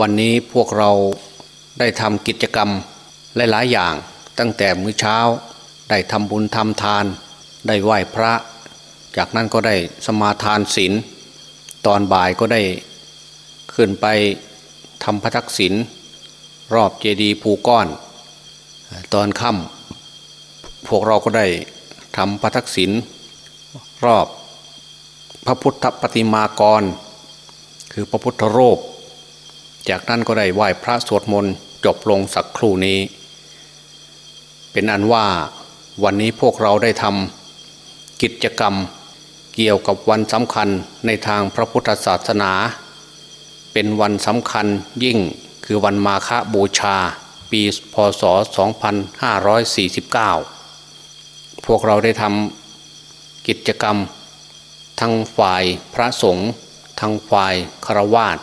วันนี้พวกเราได้ทำกิจกรรมหลายๆอย่าง ตั้งแต่มื้อเช้าได้ทำบุญทำทาน ได้ไหว้พระ จากนั้นก็ได้สมาทานศีลตอนบ่ายก็ได้ขึ้นไปทำพระทักษิณรอบเจดีย์ภูก้อน ตอนค่ำพวกเราก็ได้ทำพระทักษิณรอบพระพุทธปฏิมากร คือพระพุทธรูป จากนั้นก็ได้ไหว้พระสวดมนต์จบลงสักครู่นี้ เป็นอันว่าวันนี้พวกเราได้ทำกิจกรรมเกี่ยวกับวันสำคัญในทางพระพุทธศาสนา เป็นวันสำคัญยิ่งคือวันมาฆบูชา ปีพศ 2549 พวกเราได้ทำกิจกรรม ทั้งฝ่ายพระสงฆ์ทั้งฝ่ายคารวาส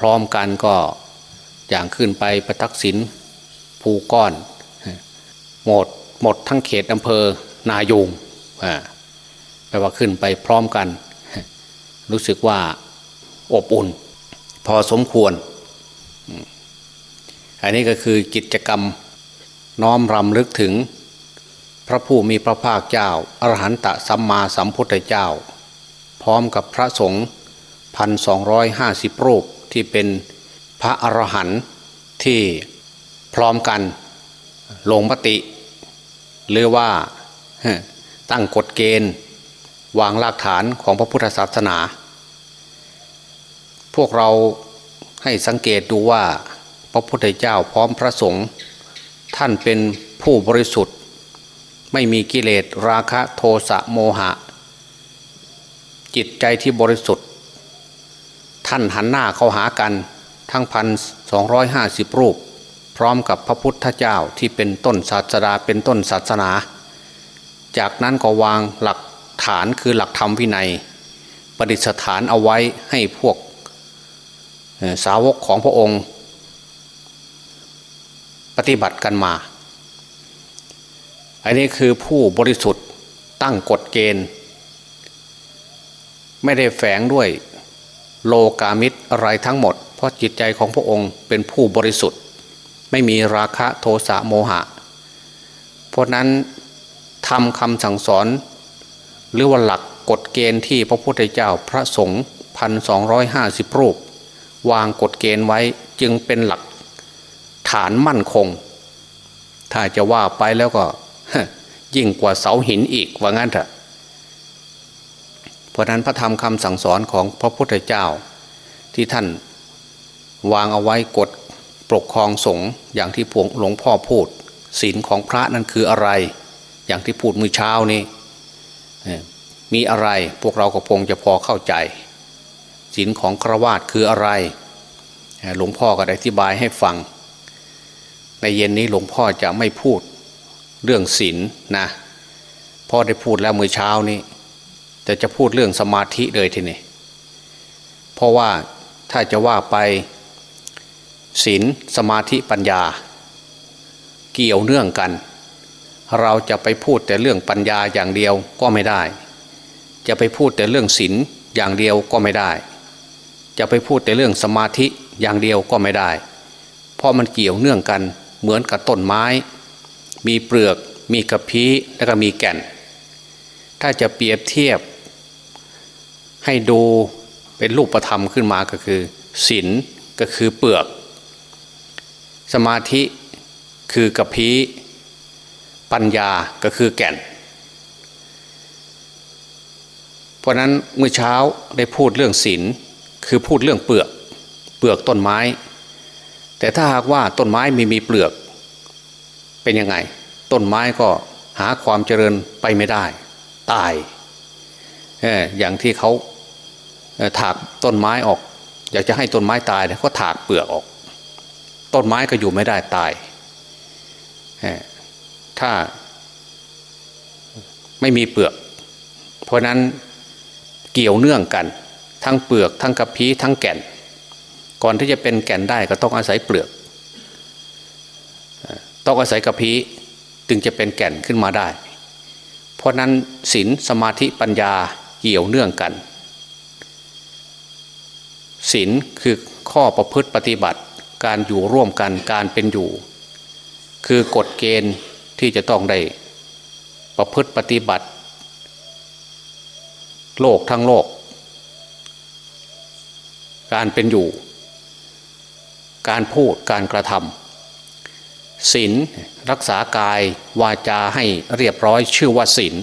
พร้อมกันก็อย่างขึ้นไปประทักษิณภูก้อน หมดหมดทั้งเขตอำเภอนายูงแปลว่าขึ้นไปพร้อมกัน รู้สึกว่าอบอุ่น พอสมควร อันนี้ก็คือกิจกรรมน้อมรำลึกถึง พระผู้มีพระภาคเจ้า อรหันตสัมมาสัมพุทธเจ้า พร้อมกับพระสงฆ์พันสองร้อยห้าสิบรูป ที่เป็นพระอรหันต์ที่พร้อมกันลงมติ หรือว่าตั้งกฎเกณฑ์ วางรากฐานของพระพุทธศาสนา พวกเราให้สังเกตดูว่าพระพุทธเจ้าพร้อมพระสงฆ์ท่านเป็นผู้บริสุทธิ์ ไม่มีกิเลสราคะโทสะโมหะ จิตใจที่บริสุทธิ์ ท่านหันหน้าเข้าหากันทั้งพันสองร้อยห้าสิบรูป พร้อมกับพระพุทธเจ้าที่เป็นต้นศาสดาเป็นต้นศาสนา จากนั้นก็วางหลักฐานคือหลักธรรมวินัย ประดิษฐานเอาไว้ให้พวกสาวกของพระองค์ ปฏิบัติกันมา อันนี้คือผู้บริสุทธิ์ตั้งกฎเกณฑ์ ไม่ได้แฝงด้วย โลกามิตรอะไรทั้งหมด เพราะจิตใจของพระองค์เป็นผู้บริสุทธิ์ ไม่มีราคะโทสะโมหะ เพราะนั้นทำคำสั่งสอน หรือว่าหลักกฎเกณฑ์ที่พระพุทธเจ้าพระสงฆ์พันสองร้อยห้าสิบรูป วางกฎเกณฑ์ไว้จึงเป็นหลักฐานมั่นคง ถ้าจะว่าไปแล้วก็ ยิ่งกว่าเสาหินอีกว่างั้นเถอะ เพราะนั้นพระธรรมคำสั่งสอนของพระพุทธเจ้า ที่ท่านวางเอาไว้กฎปกครองสงฆ์อย่างที่พวงหลวงพ่อพูดศีลของพระนั้นคืออะไร อย่างที่พูดมือเช้านี้มีอะไรพวกเราก็คงจะพอเข้าใจศีลของครวาสคืออะไร หลวงพ่อก็ได้อธิบายให้ฟัง ในเย็นนี้หลวงพ่อจะไม่พูดเรื่องศีลนะพ่อได้พูดแล้วมือเช้านี้ แต่จะพูดเรื่องสมาธิเลยทีนี้เพราะว่าถ้าจะว่าไปศีลสมาธิปัญญา เกี่ยวเนื่องกัน เราจะไปพูดแต่เรื่องปัญญาอย่างเดียวก็ไม่ได้ จะไปพูดแต่เรื่องศีลอย่างเดียวก็ไม่ได้ จะไปพูดแต่เรื่องสมาธิอย่างเดียวก็ไม่ได้ เพราะมันเกี่ยวเนื่องกันเหมือนกับต้นไม้ มีเปลือก มีกระพี้และก็มีแก่น ถ้าจะเปรียบเทียบ ให้ดูเป็นรูปธรรมขึ้นมาก็คือศีลก็คือเปลือก สมาธิคือกระพี้ปัญญาก็คือแก่น เพราะนั้นเมื่อเช้าได้พูดเรื่องศีลคือพูดเรื่องเปลือก เปลือกต้นไม้ แต่ถ้าหากว่าต้นไม้ไม่มีเปลือก เป็นยังไง ต้นไม้ก็หาความเจริญไปไม่ได้ ตาย อย่างที่เขา ถากต้นไม้ออก อยากจะให้ต้นไม้ตายก็ถากเปลือกออก ต้นไม้ก็อยู่ไม่ได้ตาย ถ้าไม่มีเปลือก เพราะนั้นเกี่ยวเนื่องกัน ทั้งเปลือกทั้งกระพี้ทั้งแก่น ก่อนที่จะเป็นแก่นได้ก็ต้องอาศัยเปลือก ต้องอาศัยกระพี้จึงจะเป็นแก่นขึ้นมาได้ เพราะนั้นศีลสมาธิปัญญาเกี่ยวเนื่องกัน ศีลคือข้อประพฤติปฏิบัติการอยู่ร่วมกันการเป็นอยู่ คือกฎเกณฑ์ที่จะต้องได้ประพฤติปฏิบัติ โลกทั้งโลก การเป็นอยู่ การพูดการกระทำศีลรักษากายวาจาให้เรียบร้อยชื่อว่าศีล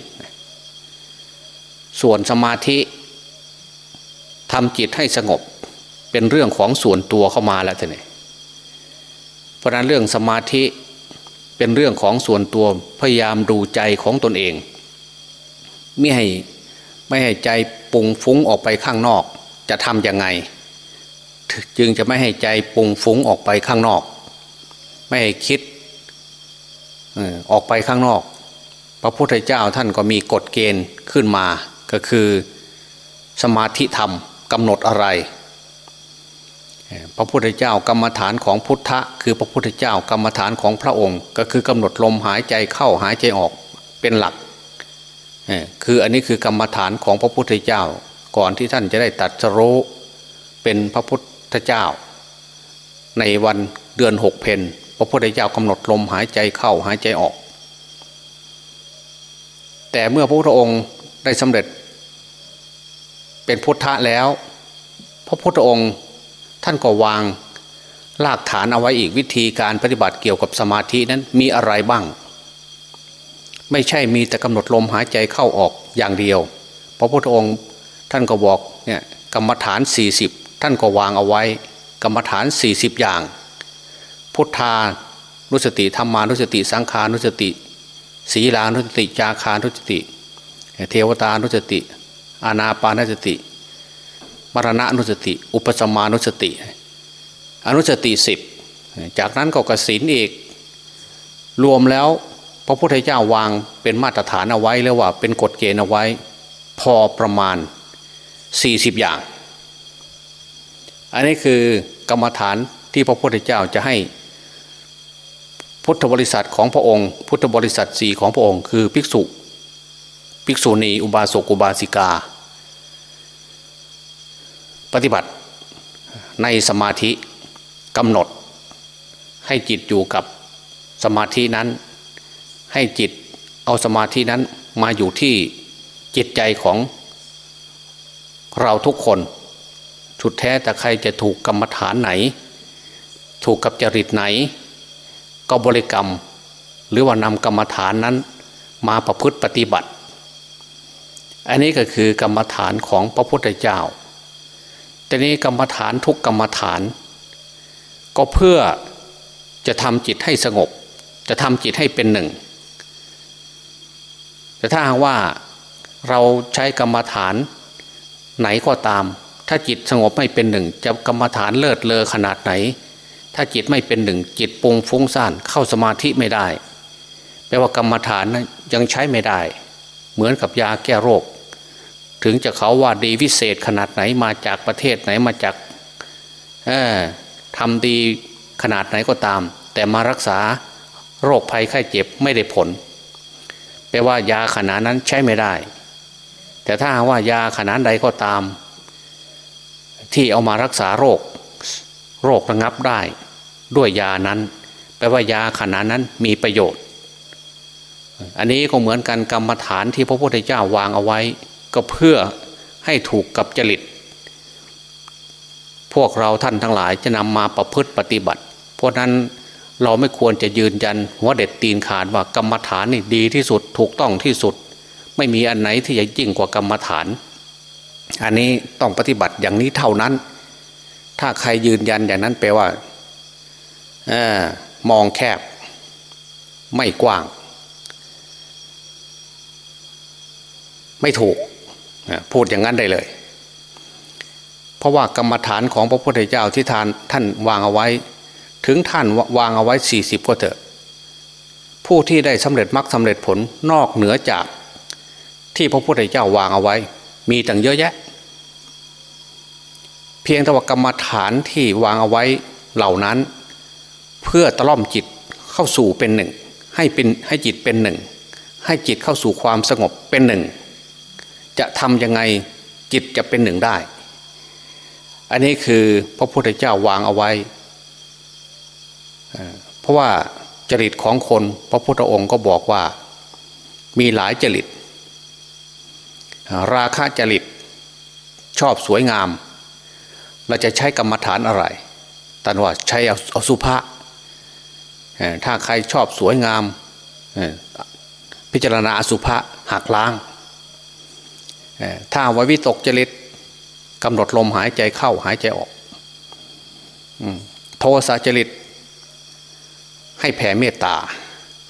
ส่วนสมาธิทำจิตให้สงบ เป็นเรื่องของส่วนตัวเข้ามาแล้วท่านเพราะนั้นเรื่องสมาธิเป็นเรื่องของส่วนตัวพยายามดูใจของตนเอง ไม่ให้ไม่ให้ใจปุงฟุ้งออกไปข้างนอก จะทำยังไง จึงจะไม่ให้ใจปุงฟุ้งออกไปข้างนอก ไม่ให้คิดออกไปข้างนอก พระพุทธเจ้าท่านก็มีกฎเกณฑ์ขึ้นมาก็คือสมาธิธรรมกำหนดอะไร พระพุทธเจ้ากรรมฐานของพุทธะคือพระพุทธเจ้ากรรมฐานของพระองค์ ก็คือกำหนดลมหายใจเข้าหายใจออกเป็นหลักคืออันนี้คือกรรมฐานของพระพุทธเจ้า ก่อนที่ท่านจะได้ตัดสรู้เป็นพระพุทธเจ้า ในวันเดือนหกเพนพระพุทธเจ้ากำหนดลมหายใจเข้าหายใจออก แต่เมื่อพระพุทธองค์ได้สำเร็จเป็นพุทธะแล้ว พระพุทธองค์ ท่านก็วางรากฐานเอาไว้อีกวิธีการปฏิบัติเกี่ยวกับสมาธินั้นมีอะไรบ้าง ไม่ใช่มีแต่กำหนดลมหายใจเข้าออกอย่างเดียว พระพุทธองค์ท่านก็บอกเนี่ยกรรมฐาน 40 ท่านก็วางเอาไว้ กรรมฐาน 40 อย่าง พุทธานุสติธรรมานุสติ สังขานุสติ ศีลานุสติจาคานุสติ เทวตานุสติ อานาปานสติ มรณะนุสติ อุปสมานุสติ อนุสติสิบจากนั้นก็กสินอีก รวมแล้วพระพุทธเจ้าวางเป็นมาตรฐานเอาไว้แล้วว่าเป็นกฎเกณฑ์เอาไว้ พอประมาณ 40 อย่าง อันนี้คือกรรมฐานที่พระพุทธเจ้าจะให้พุทธบริษัทของพระองค์ พุทธบริษัทสี่ของพระองค์ คือภิกษุ ภิกษุณีอุบาสกอุบาสิกา ปฏิบัติในสมาธิกำหนด ให้จิตอยู่กับสมาธินั้น ให้จิตเอาสมาธินั้นมาอยู่ที่จิตใจของเราทุกคนสุดแท้แต่ใครจะถูกกรรมฐานไหน ถูกกับจริตไหน ก็บริกรรม หรือว่านำกรรมฐานนั้น มาประพฤติปฏิบัติ อันนี้ก็คือกรรมฐานของพระพุทธเจ้า แต่นี้กรรมฐานทุกกรรมฐาน ก็เพื่อจะทำจิตให้สงบ จะทำจิตให้เป็นหนึ่ง แต่ถ้าว่าเราใช้กรรมฐานไหนก็ตาม ถ้าจิตสงบไม่เป็นหนึ่ง จะกรรมฐานเลิศเลอขนาดไหน ถ้าจิตไม่เป็นหนึ่ง จิตปุงฟุ้งซ่านเข้าสมาธิไม่ได้แปลว่ากรรมฐานนั้นยังใช้ไม่ได้ เหมือนกับยาแก้โรค ถึงจะเขาว่าดีวิเศษขนาดไหนมาจากประเทศไหนมาจากทำดีขนาดไหนก็ตาม แต่มารักษาโรคภัยไข้เจ็บไม่ได้ผล แปลว่ายาขนาดนั้นใช้ไม่ได้ แต่ถ้าว่ายาขนาดใดก็ตาม ที่เอามารักษาโรค โรคระงับได้ ด้วยยานั้น แปลว่ายาขนาดนั้นมีประโยชน์ อันนี้ก็เหมือนกันกรรมฐานที่พระพุทธเจ้าวางเอาไว้ ก็เพื่อให้ถูกกับจริต พวกเราท่านทั้งหลายจะนำมาประพฤติปฏิบัติ เพราะนั้นเราไม่ควรจะยืนยันหัวเด็ดตีนขาดว่ากรรมฐานนี่ดีที่สุดถูกต้องที่สุด ไม่มีอันไหนที่จะยิ่งกว่ากรรมฐาน อันนี้ต้องปฏิบัติอย่างนี้เท่านั้น ถ้าใครยืนยันอย่างนั้นแปลว่าอมองแคบ ไม่กว้าง ไม่ถูก พูดอย่างนั้นได้เลย เพราะว่ากรรมฐานของพระพุทธเจ้าที่ทานท่านวางเอาไว้ ถึงท่านวางเอาไว้สี่สิบก็เถอะ ผู้ที่ได้สำเร็จมรรคสาเร็จผลนอกเหนือจากที่พระพุทธเจ้าวางเอาไว้ มีตั้งเยอะแยะ เพียงแต่ว่ากรรมฐานที่วางเอาไว้เหล่านั้น เพื่อตล่อมจิตเข้าสู่เป็นหนึ่ง ให้เป็นให้จิตเป็นหนึ่ง ให้จิตเข้าสู่ความสงบเป็นหนึ่ง จะทำยังไงจิตจะเป็นหนึ่งได้ อันนี้คือพระพุทธเจ้าวางเอาไว้ เพราะว่าจริตของคนพระพุทธองค์ก็บอกว่ามีหลายจริต ราคะจริตชอบสวยงาม เราจะใช้กรรมฐานอะไรตันว่าใช้อสุภะถ้าใครชอบสวยงามพิจารณาอสุภะหักล้าง ถ้าวิวิตกจริตกำหนดลมหายใจเข้าหายใจออกโทสะจริต ให้แผ่เมตตา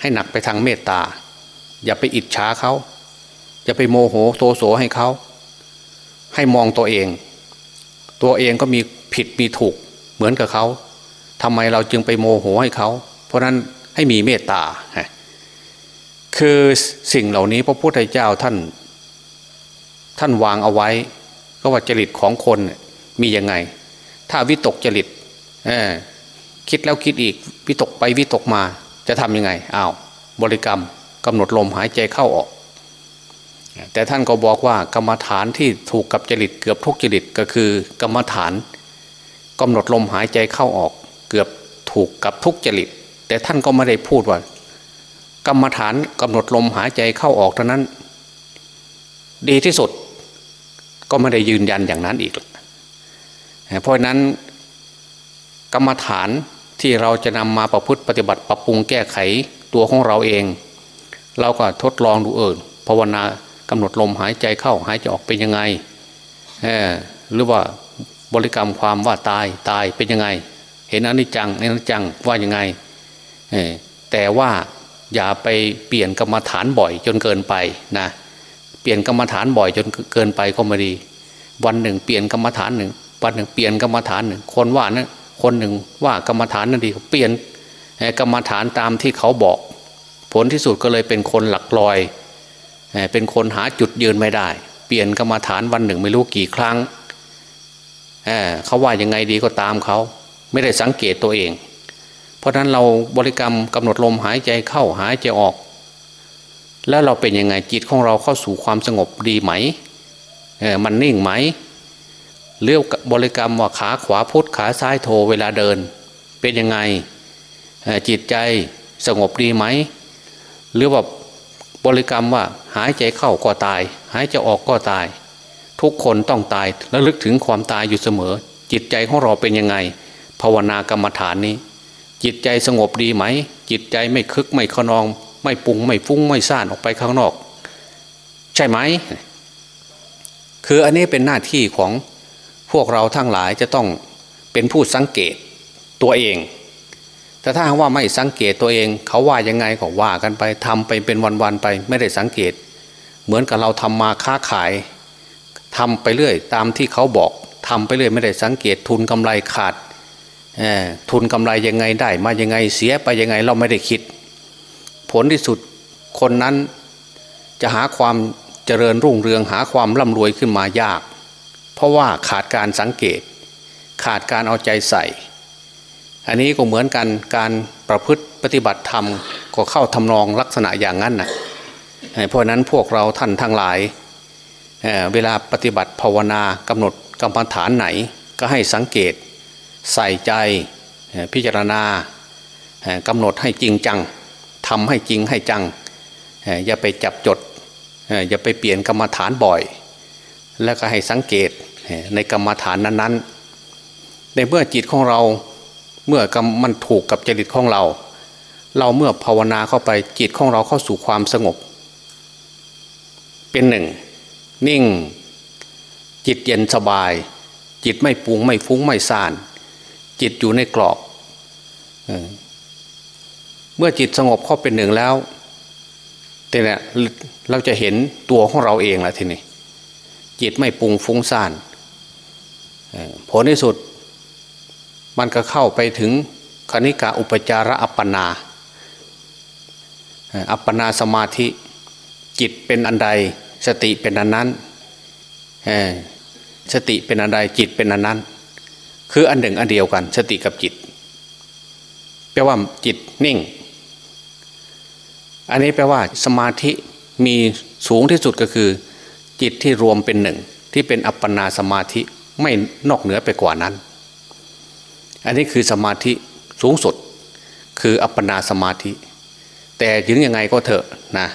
ให้หนักไปทางเมตตา อย่าไปอิจฉาเขา อย่าไปโมโหโทโสให้เขา ให้มองตัวเอง ตัวเองก็มีผิดมีถูกเหมือนกับเขาทำไมเราจึงไปโมโหให้เขา เพราะนั้นให้มีเมตตา คือสิ่งเหล่านี้พระพุทธเจ้าท่าน ท่านวางเอาไว้ ก็ว่าจริตของคนมียังไง ถ้าวิตกจริตคิดแล้วคิดอีกวิตกไปวิตกมาจะทำยังไงอ้าวบริกรรมกำหนดลมหายใจเข้าออก แต่ท่านก็บอกว่ากรรมฐานที่ถูกกับจริตเกือบทุกจริตก็คือกรรมฐานกำหนดลมหายใจเข้าออก เกือบถูกกับทุกจริตแต่ท่านก็ไม่ได้พูดว่า กรรมฐานกำหนดลมหายใจเข้าออกเท่านั้น ดีที่สุด ก็ไม่ได้ยืนยันอย่างนั้นอีก เพราะนั้นกรรมฐานที่เราจะนำมาประพฤติปฏิบัติปรับปรุงแก้ไขตัวของเราเอง เราก็ทดลองดูเอิญภาวนากำหนดลมหายใจเข้าหายใจออกเป็นยังไงหรือว่าบริกรรมความว่าตายตายเป็นยังไง เห็นอนิจจังอนิจจังว่ายังไงแต่ว่าอย่าไปเปลี่ยนกรรมฐานบ่อยจนเกินไปนะ เปลี่ยนกรรมฐานบ่อยจนเกินไปก็ไม่ดี วันหนึ่งเปลี่ยนกรรมฐานหนึ่งวันหนึ่งเปลี่ยนกรรมฐานหนึ่งคนว่านะคนหนึ่งว่ากรรมฐานนั่นดีเปลี่ยนกรรมฐานตามที่เขาบอก ผลที่สุดก็เลยเป็นคนหลักลอย เป็นคนหาจุดยืนไม่ได้ เปลี่ยนกรรมฐานวันหนึ่งไม่รู้กี่ครั้งเเขาว่ายังไงดีก็ตามเขา ไม่ได้สังเกตตัวเอง เพราะฉะนั้นเราบริกรรมกำหนดลมหายใจเข้าหายใจออก แล้วเราเป็นยังไงจิตของเราเข้าสู่ความสงบดีไหมมันนิ่งไหมเรียกบริกรรมว่าขาขวาพุทธขาซ้ายโทเวลาเดิน เป็นยังไงจิตใจสงบดีไหมหรือว่าบริกรรมว่าหายใจเข้าก็ตาย หายใจออกก็ตาย ทุกคนต้องตายและลึกถึงความตายอยู่เสมอ จิตใจของเราเป็นยังไง ภาวนากรรมฐานนี้ จิตใจสงบดีไหม จิตใจไม่คึกไม่ขนอง ไม่ปุงไม่ฟุ้งไม่ซ่านออกไปข้างนอก ใช่ไหม คืออันนี้เป็นหน้าที่ของพวกเราทั้งหลายจะต้องเป็นผู้สังเกตตัวเอง แต่ถ้าว่าไม่สังเกตตัวเอง เขาว่ายังไงก็ว่ากันไปทำไปเป็นวันๆไป ไม่ได้สังเกต เหมือนกับเราทำมาค้าขายทำไปเรื่อย ตามที่เขาบอกทำไปเรื่อยไม่ได้สังเกตทุนกำไรขาดทุนกำไรยังไงได้ มายังไงเสียไปยังไงเราไม่ได้คิด ผลที่สุดคนนั้นจะหาความเจริญรุ่งเรืองหาความร่ำรวยขึ้นมายาก เพราะว่าขาดการสังเกต ขาดการเอาใจใส่ อันนี้ก็เหมือนกันการประพฤติปฏิบัติธรรมก็เข้าทำนองลักษณะอย่างนั้นนะเพราะนั้นพวกเราท่านทั้งหลายเวลาปฏิบัติภาวนากำหนดกรรมฐานไหนก็ให้สังเกตใส่ใจพิจารณากำหนดให้จริงจัง ทำให้จริงให้จัง อย่าไปจับจด อย่าไปเปลี่ยนกรรมฐานบ่อย แล้วก็ให้สังเกตในกรรมฐานนั้นๆ ในเมื่อจิตของเราเมื่อกมันถูกกับจริตของเรา เราเมื่อภาวนาเข้าไปจิตของเราเข้าสู่ความสงบ เป็นหนึ่ง นิ่ง จิตเย็นสบาย จิตไม่ปุงไม่ฟุ้งไม่ซ่าน จิตอยู่ในกรอบ มื่อจิตสงบเข้าเป็นหนึ่งแล้วแต่เนี่ยเราจะเห็นตัวของเราเองและทีนี้จิตไม่ปุงฟุ้งซ่านผลที่สุด มันก็เข้าไปถึงคณิกาอุปจาระอัปปนาอัปปนาสมาธิจิตเป็นอันใด สติเป็นอันนั้นสติเป็นอันใดจิตเป็นอันนั้น คืออันหนึ่งอันเดียวกัน สติกับจิตแปลว่าจิตนิ่ง อันนี้แปลว่าสมาธิมีสูงที่สุดก็คือ จิตที่รวมเป็นหนึ่ง ที่เป็นอัปปนาสมาธิไม่นอกเหนือไปกว่านั้น อันนี้คือสมาธิสูงสุด คืออัปปนาสมาธิ แต่ถึงยังไงก็เถอะนะ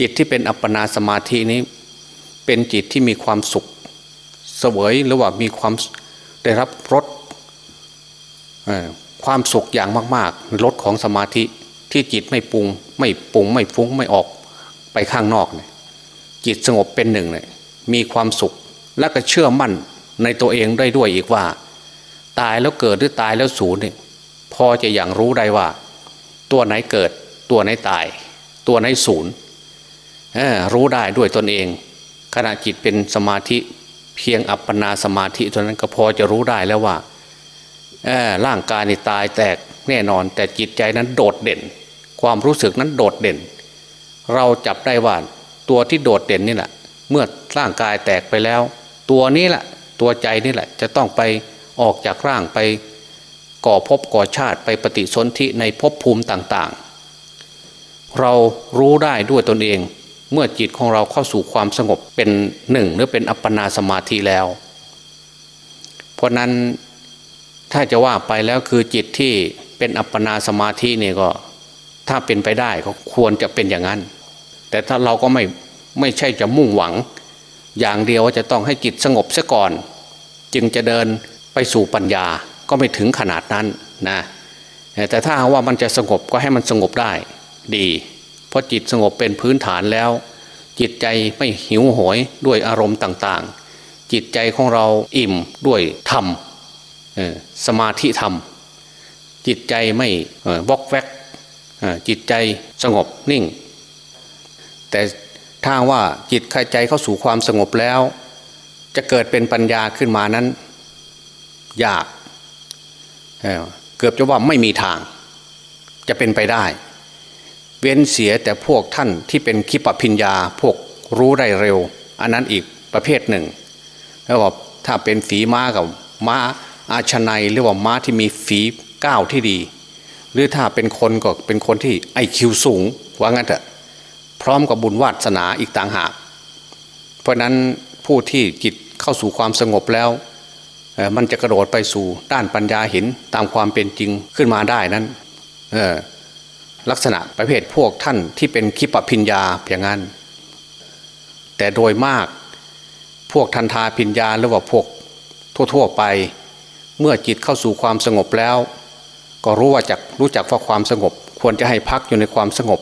จิตที่เป็นอัปปนาสมาธินี้ เป็นจิตที่มีความสุขเสวยหรือว่ามีความได้รับรสความสุขอย่างมาก ๆรสของสมาธิ ที่จิตไม่ปรุง ไม่ปรุงไม่ฟุ้งไม่ออกไปข้างนอกเนี่ยจิตสงบเป็นหนึ่งเนี่ยมีความสุขและก็เชื่อมั่นในตัวเองได้ด้วยอีกว่า ตายแล้วเกิดหรือตายแล้วสูญเนี่ยพอจะอย่างรู้ได้ว่า ตัวไหนเกิด ตัวไหนตาย ตัวไหนสูญรู้ได้ด้วยตนเอง ขณะจิตเป็นสมาธิเพียงอัปปนาสมาธิเท่านั้นก็พอจะรู้ได้แล้วว่าร่างกายนี่ตายแตกแน่นอน แต่จิตใจนั้นโดดเด่น ความรู้สึกนั้นโดดเด่น เราจับได้ว่าตัวที่โดดเด่นนี่แหละเมื่อร่างกายแตกไปแล้ว ตัวนี้แหละตัวใจนี่แหละจะต้องไปออกจากร่างไปก่อภพก่อชาติไปปฏิสนธิในภพภูมิต่างๆ เรารู้ได้ด้วยตนเอง เมื่อจิตของเราเข้าสู่ความสงบเป็นหนึ่งหรือเป็นอัปปนาสมาธิแล้ว เพราะนั้นถ้าจะว่าไปแล้วคือจิตที่เป็นอัปปนาสมาธินี่ก็ ถ้าเป็นไปได้ก็ควรจะเป็นอย่างนั้น แต่ถ้าเราก็ไม่ไม่ใช่จะมุ่งหวัง อย่างเดียวว่าจะต้องให้จิตสงบซะก่อน จึงจะเดินไปสู่ปัญญาก็ไม่ถึงขนาดนั้นนะแต่ถ้าว่ามันจะสงบก็ให้มันสงบได้ดี เพราะจิตสงบเป็นพื้นฐานแล้ว จิตใจไม่หิวโหยด้วยอารมณ์ต่างๆ จิตใจของเราอิ่มด้วยธรรมสมาธิธรรม จิตใจไม่วอกแวก จิตใจสงบนิ่ง แต่ถ้าว่าจิตใจเข้าสู่ความสงบแล้ว จะเกิดเป็นปัญญาขึ้นมานั้น ยากเกือบจะว่าไม่มีทาง จะเป็นไปได้ เว้นเสียแต่พวกท่านที่เป็นคิปปิญญาพวกรู้ได้เร็ว อันนั้นอีกประเภทหนึ่งแล้วว่าถ้าเป็นฝีม้ากับม้าอาชนัยหรือว่าม้าที่มีฝีก้าวที่ดี หรือถ้าเป็นคนก็เป็นคนที่ไอคิวสูงว่างั้นเถอะพร้อมกับบุญวาสนาอีกต่างหาก เพราะนั้นผู้ที่จิตเข้าสู่ความสงบแล้ว มันจะกระโดดไปสู่ด้านปัญญาเห็นตามความเป็นจริงขึ้นมาได้นั้นลักษณะประเภทพวกท่านที่เป็นคิปพิญญาอย่างนั้น แต่โดยมากพวกทันทาพิญญาหรือว่าพวกทั่ว ๆ ไป เมื่อจิตเข้าสู่ความสงบแล้ว ก็รู้ว่าจักรู้จักว่าความสงบ ควรจะให้พักอยู่ในความสงบ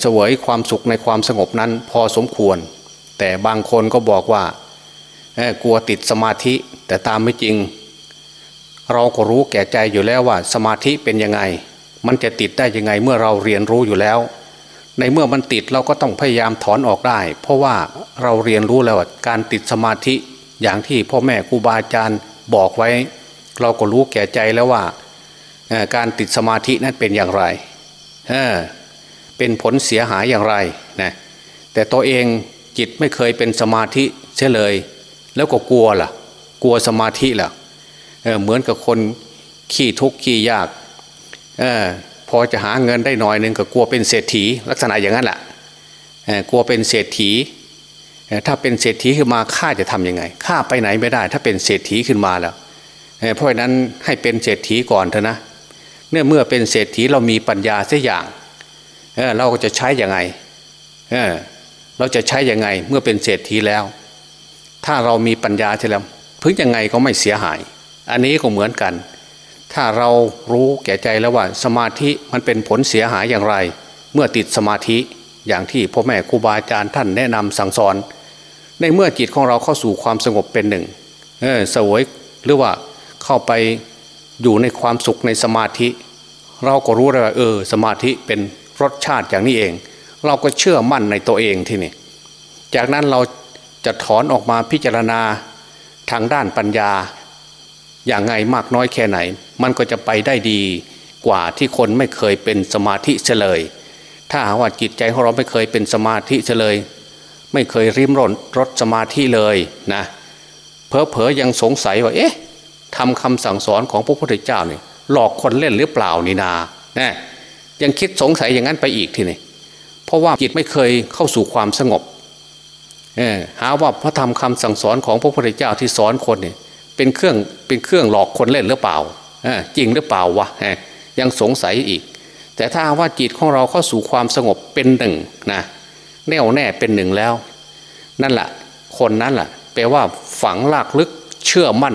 เสวยความสุขในความสงบนั้นพอสมควร แต่บางคนก็บอกว่ากลัวติดสมาธิแต่ตามไม่จริง เราก็รู้แก่ใจอยู่แล้วว่า สมาธิเป็นยังไง มันจะติดได้ยังไงเมื่อเราเรียนรู้อยู่แล้ว ในเมื่อมันติดเราก็ต้องพยายามถอนออกได้ เพราะว่าเราเรียนรู้แล้วการติดสมาธิอย่างที่พ่อแม่ครูบาอาจารย์บอกไว้ เราก็รู้แก่ใจแล้วว่า การติดสมาธินั้นเป็นอย่างไรเป็นผลเสียหายอย่างไรนะแต่ตัวเองจิตไม่เคยเป็นสมาธิเฉลย แล้วก็กลัวล่ะ กลัวสมาธิล่ะเเหมือนกับคนขี้ทุกข์ขี้ยากอพอจะหาเงินได้หน่อยหนึ่งก็กลัวเป็นเศรษฐี ลักษณะอย่างนั้นแหละกลัวเป็นเศรษฐี ถ้าเป็นเศรษฐีขึ้นมาข้าจะทํำยังไงข้าไปไหนไม่ได้ ถ้าเป็นเศรษฐีขึ้นมาแล้วเพราะฉะนั้นให้เป็นเศรษฐีก่อนเถอะนะ เนื่อเมื่อเป็นเศรษฐีเรามีปัญญาเสียอย่างเราก็จะใช้อยังไงเเราจะใช้อยังไงเมื่อเป็นเศรษฐีแล้ว ถ้าเรามีปัญญาใช่แล้วพึ่งยังไงก็ไม่เสียหาย อันนี้ก็เหมือนกัน ถ้าเรารู้แก่ใจแล้วว่าสมาธิมันเป็นผลเสียหายอย่างไร เมื่อติดสมาธิอย่างที่พ่อแม่ครูบาอาจารย์ท่านแนะนำสั่งสอน ในเมื่อจิตของเราเข้าสู่ความสงบเป็นหนึ่งเออสวยหรือว่าเข้าไป อยู่ในความสุขในสมาธิ เราก็รู้แล้วว่าเออ สมาธิเป็นรสชาติอย่างนี้เอง เราก็เชื่อมั่นในตัวเองที่นี่จากนั้นเราจะถอนออกมาพิจารณาทางด้านปัญญา อย่างไงมากน้อยแค่ไหน มันก็จะไปได้ดีกว่าที่คนไม่เคยเป็นสมาธิเฉลย ถ้าหาว่าจิตใจของเราไม่เคยเป็นสมาธิเฉลย ไม่เคยริมรนรถสมาธิเลยนะเพอเพอยังสงสัยว่าเอ๊ะ ทำคำสั่งสอนของพระพุทธเจ้าเนี่ยหลอกคนเล่นหรือเปล่านี่นานะยังคิดสงสัยอย่างนั้นไปอีกทีนี่เพราะว่าจิตไม่เคยเข้าสู่ความสงบเออหาว่าพระธรรมคำสั่งสอนของพระพุทธเจ้าที่สอนคนเนี่ยเป็นเครื่องเป็นเครื่องหลอกคนเล่นหรือเปล่าจริงหรือเปล่าวะยังสงสัยอีก แต่ถ้าว่าจิตของเราเข้าสู่ความสงบเป็นหนึ่งนะแน่วแน่เป็นหนึ่งแล้ว นั่นแหละคนนั้นแหละแปลว่าฝังลากลึกเชื่อมั่น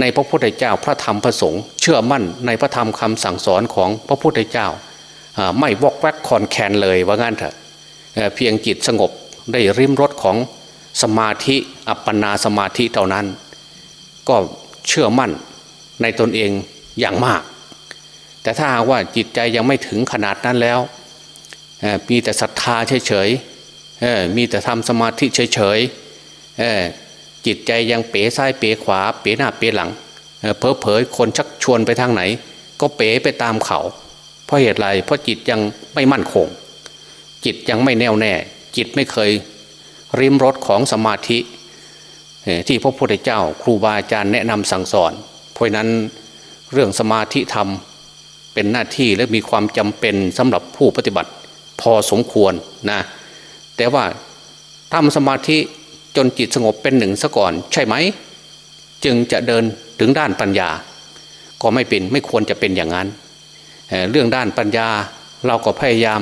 ในพระพุทธเจ้าพระธรรมพระสงฆ์เชื่อมั่นในพระธรรมคำสั่งสอนของพระพุทธเจ้า ไม่วอกแวกคอนแคนเลยว่างั้นเถอะเพียงจิตสงบได้ริมรถของสมาธิอัปปนาสมาธิเท่านั้น ก็เชื่อมั่นในตนเองอย่างมาก แต่ถ้าหากว่าจิตใจยังไม่ถึงขนาดนั้นแล้วมีแต่ศรัทธาเฉยๆมีแต่ทำสมาธิเฉยๆ จิตใจยังเป๋ซ้ายเป๋ขวา เป๋หน้าเป๋หลังเพอเผยคนชักชวนไปทางไหน ก็เป๋ไปตามเขา เพราะเหตุไรเพราะจิตยังไม่มั่นคง จิตยังไม่แน่วแน่ จิตไม่เคยริมรถของสมาธิที่พระพุทธเจ้าครูบาอาจารย์แนะนำสั่งสอน เพราะนั้นเรื่องสมาธิธรรมเป็นหน้าที่และมีความจำเป็นสำหรับผู้ปฏิบัติพอสมควรนะแต่ว่าทำสมาธิ จนจิตสงบเป็นหนึ่งซะก่อน ใช่ไหม จึงจะเดินถึงด้านปัญญา ก็ไม่เป็นไม่ควรจะเป็นอย่างนั้นเเรื่องด้านปัญญาเราก็พยายาม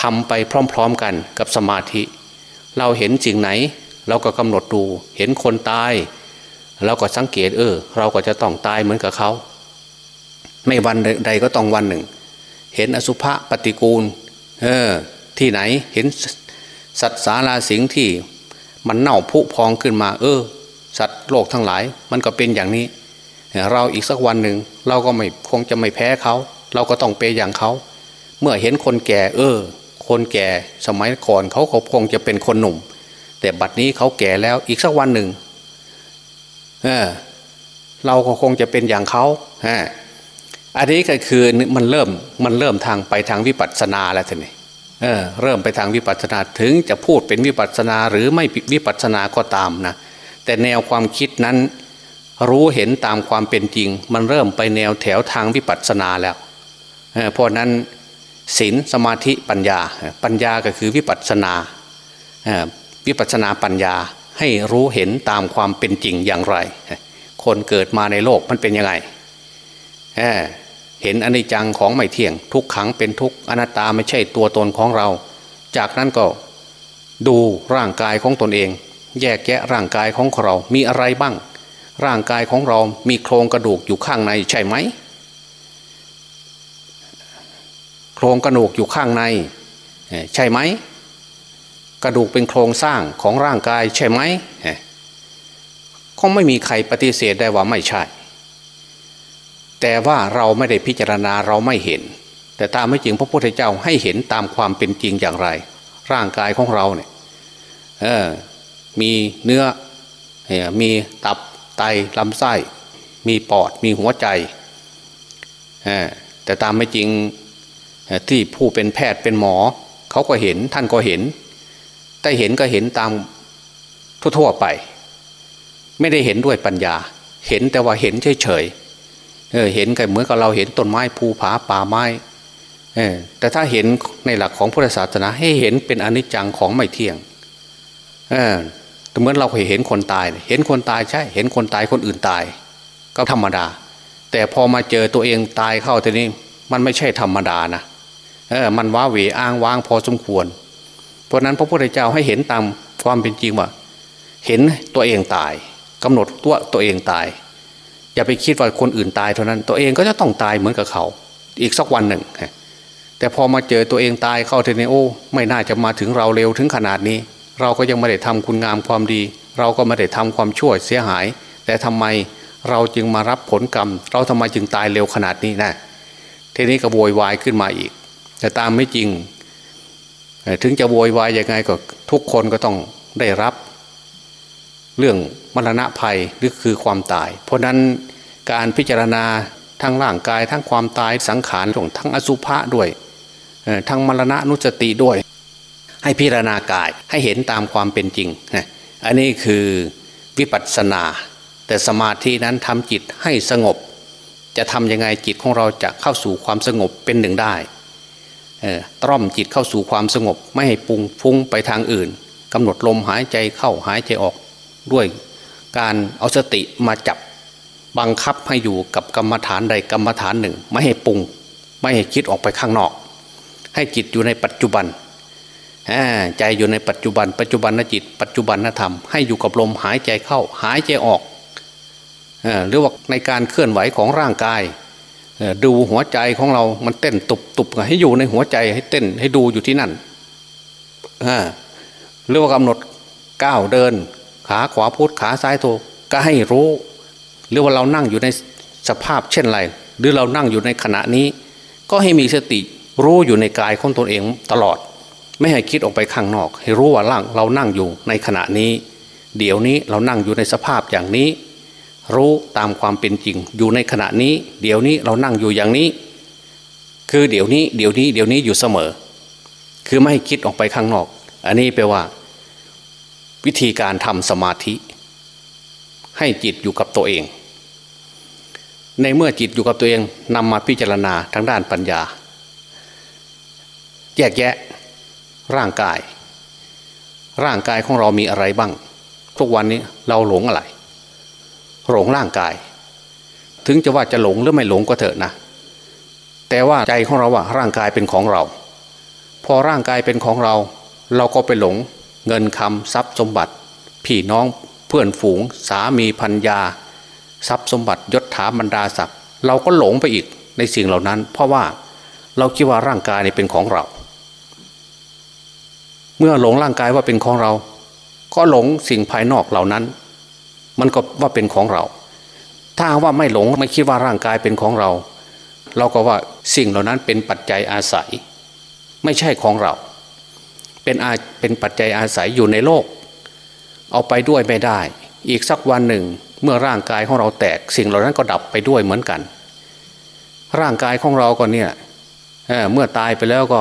ทำไปพร้อมๆกันกับสมาธิ เราเห็นสิ่งไหน เราก็กำหนดดู เห็นคนตาย เราก็สังเกตเออ เราก็จะต้องตายเหมือนกับเขาไม่วันใดก็ต้องวันหนึ่ง เห็นอสุภะปฏิกูล เออ ที่ไหนเห็นสัตว์สาราสิงที่ มันเน่าผุพองขึ้นมา เออ สัตว์โลกทั้งหลาย มันก็เป็นอย่างนี้ เราอีกสักวันหนึ่งเราก็ไม่คงจะไม่แพ้เขา เราก็ต้องเปยอย่างเขา เมื่อเห็นคนแก่ เออ คนแก่สมัยก่อนเขาคงจะเป็นคนหนุ่ม แต่บัดนี้เขาแก่แล้วอีกสักวันหนึ่งเออเราก็คงจะเป็นอย่างเขาฮะอันนี้ก็คือมันเริ่มมันเริ่มทางไปทางวิปัสสนาแล้วท่านนี่ เเริ่มไปทางวิปัสสนาถึงจะพูดเป็นวิปัสสนาหรือไม่วิปัสสนาก็ตามนะแต่แนวความคิดนั้น รู้เห็นตามความเป็นจริง มันเริ่มไปแนวแถวทางวิปัสสนาแล้วเเพราะนั้นศีลสมาธิปัญญา ปัญญาก็คือวิปัสสนาวิปัสสนาปัญญาให้รู้เห็นตามความเป็นจริงอย่างไร คนเกิดมาในโลกมันเป็นยังไง เห็นอนิจจังของไม่เที่ยง ทุกขังเป็นทุกอนัตตาไม่ใช่ตัวตนของเรา จากนั้นก็ดูร่างกายของตนเอง แยกแยะร่างกายของเรา มีอะไรบ้าง ร่างกายของเรา มีโครงกระดูกอยู่ข้างในใช่ไหม โครงกระดูกอยู่ข้างใน ใช่ไหม กระดูกเป็นโครงสร้างของร่างกายใช่ไหมคงไม่มีใครปฏิเสธได้ว่าไม่ใช่ แต่ว่าเราไม่ได้พิจารณาเราไม่เห็น แต่ตามไม่จริงพระพุทธเจ้าให้เห็นตามความเป็นจริงอย่างไร ร่างกายของเราเนี่ยเออมีเนื้อมีตับไตลำไส้ มีปอดมีหัวใจแต่ตามไม่จริงที่ผู้เป็นแพทย์เป็นหมอ เขาก็เห็นท่านก็เห็น แต่เห็นก็เห็นตามทั่วๆไป ไม่ได้เห็นด้วยปัญญา เห็นแต่ว่าเห็นเฉยๆ เเห็นกันเหมือนกับเราเห็นต้นไม้ภูผาป่าไม้แต่ถ้าเห็นในหลักของพุทธศาสนาให้เห็นเป็นอนิจจังของไม่เที่ยงเออเหมือนเราเคยเห็นคนตาย เห็นคนตายใช่ เห็นคนตายคนอื่นตาย ก็ธรรมดา แต่พอมาเจอตัวเองตายเข้าทีนี้มันไม่ใช่ธรรมดานะเออมันว้าเหวอ้างว้างพอสมควร เพราะนั้นพระพุทธเจ้าให้เห็นตามความเป็นจริงว่า เห็นตัวเองตายกำหนดตัวตัวเองตาย อย่าไปคิดว่าคนอื่นตายเท่านั้น ตัวเองก็จะต้องตายเหมือนกับเขา อีกสักวันหนึ่ง แต่พอมาเจอตัวเองตายเข้าทีนี้โอ้ไม่น่าจะมาถึงเราเร็วถึงขนาดนี้ เราก็ยังไม่ได้ทำคุณงามความดี เราก็ไม่ได้ทำความชั่วเสียหาย แต่ทำไมเราจึงมารับผลกรรม เราทำไมจึงตายเร็วขนาดนี้นะทีนี้ก็โวยวายขึ้นมาอีก แต่ตามไม่จริง ถึงจะโวยวายยังไงก็ทุกคนก็ต้องได้รับ เรื่องมรณะภัยหรือคือความตาย เพราะนั้นการพิจารณาทั้งร่างกายทั้งความตายสังขารทั้งอสุภะด้วยทั้งมรณะนุสติด้วย ให้พิจารณากายให้เห็นตามความเป็นจริงอันนี้คือวิปัสสนา แต่สมาธินั้นทำจิตให้สงบ จะทำยังไงจิตของเราจะเข้าสู่ความสงบเป็นหนึ่งได้ตร่อมจิตเข้าสู่ความสงบ ไม่ให้ปุงฟุ้งไปทางอื่นกำหนดลมหายใจเข้าหายใจออก ด้วยการเอาสติมาจับบังคับให้อยู่กับกรรมฐานใดกรรมฐานหนึ่ง ไม่ให้ปรุง ไม่ให้คิดออกไปข้างนอก ให้จิตอยู่ในปัจจุบันใจอยู่ในปัจจุบัน ปัจจุบันนจิต ปัจจุบันนธรรมให้อยู่กับลมหายใจเข้าหายใจออกหรือว่าในการเคลื่อนไหวของร่างกายดูหัวใจของเรา มันเต้นตุบตุบให้อยู่ในหัวใจให้เต้นให้ดูอยู่ที่นั่นหรือว่ากำหนดก้าวเดิน ขาขวาพุทขาซ้ายโทก็ให้รู้ หรือว่าเรานั่งอยู่ในสภาพเช่นไร หรือเรานั่งอยู่ในขณะนี้ ก็ให้มีสติรู้อยู่ในกายของตนเองตลอด ไม่ให้คิดออกไปข้างนอก ให้รู้ว่าร่างเรานั่งอยู่ในขณะนี้ เดี๋ยวนี้เรานั่งอยู่ในสภาพอย่างนี้ รู้ตามความเป็นจริง อยู่ในขณะนี้ เดี๋ยวนี้เรานั่งอยู่อย่างนี้ คือเดี๋ยวนี้ เดี๋ยวนี้ เดี๋ยวนี้อยู่เสมอ คือไม่ให้คิดออกไปข้างนอก อันนี้แปลว่า วิธีการทำสมาธิ ให้จิตอยู่กับตัวเอง ในเมื่อจิตอยู่กับตัวเองนำมาพิจารณาทางด้านปัญญา แยกแยะร่างกาย ร่างกายของเรามีอะไรบ้าง ทุกวันนี้เราหลงอะไร หลงร่างกาย ถึงจะว่าจะหลงหรือไม่หลงก็เถอะนะ แต่ว่าใจของเราว่าร่างกายเป็นของเรา พอร่างกายเป็นของเรา เราก็ไปหลง เงินคำทรัพย์สมบัติ พี่น้องเพื่อนฝูง สามีพัญญาทรัพย์สมบัติยศถาบรรดาศักดิ์เราก็หลงไปอีกในสิ่งเหล่านั้น เพราะว่าเราคิดว่าร่างกายนี่เป็นของเรา เมื่อหลงร่างกายว่าเป็นของเรา ก็หลงสิ่งภายนอกเหล่านั้น มันก็ว่าเป็นของเรา ถ้าว่าไม่หลงไม่คิดว่าร่างกายเป็นของเรา เราก็ว่าสิ่งเหล่านั้นเป็นปัจจัยอาศัย ไม่ใช่ของเรา เป็นอาเป็นปัจจัยอาศัยอยู่ในโลก เอาไปด้วยไม่ได้ อีกสักวันหนึ่งเมื่อร่างกายของเราแตกสิ่งเหล่านั้นก็ดับไปด้วยเหมือนกัน ร่างกายของเราก็เนี่ยเเมื่อตายไปแล้วก็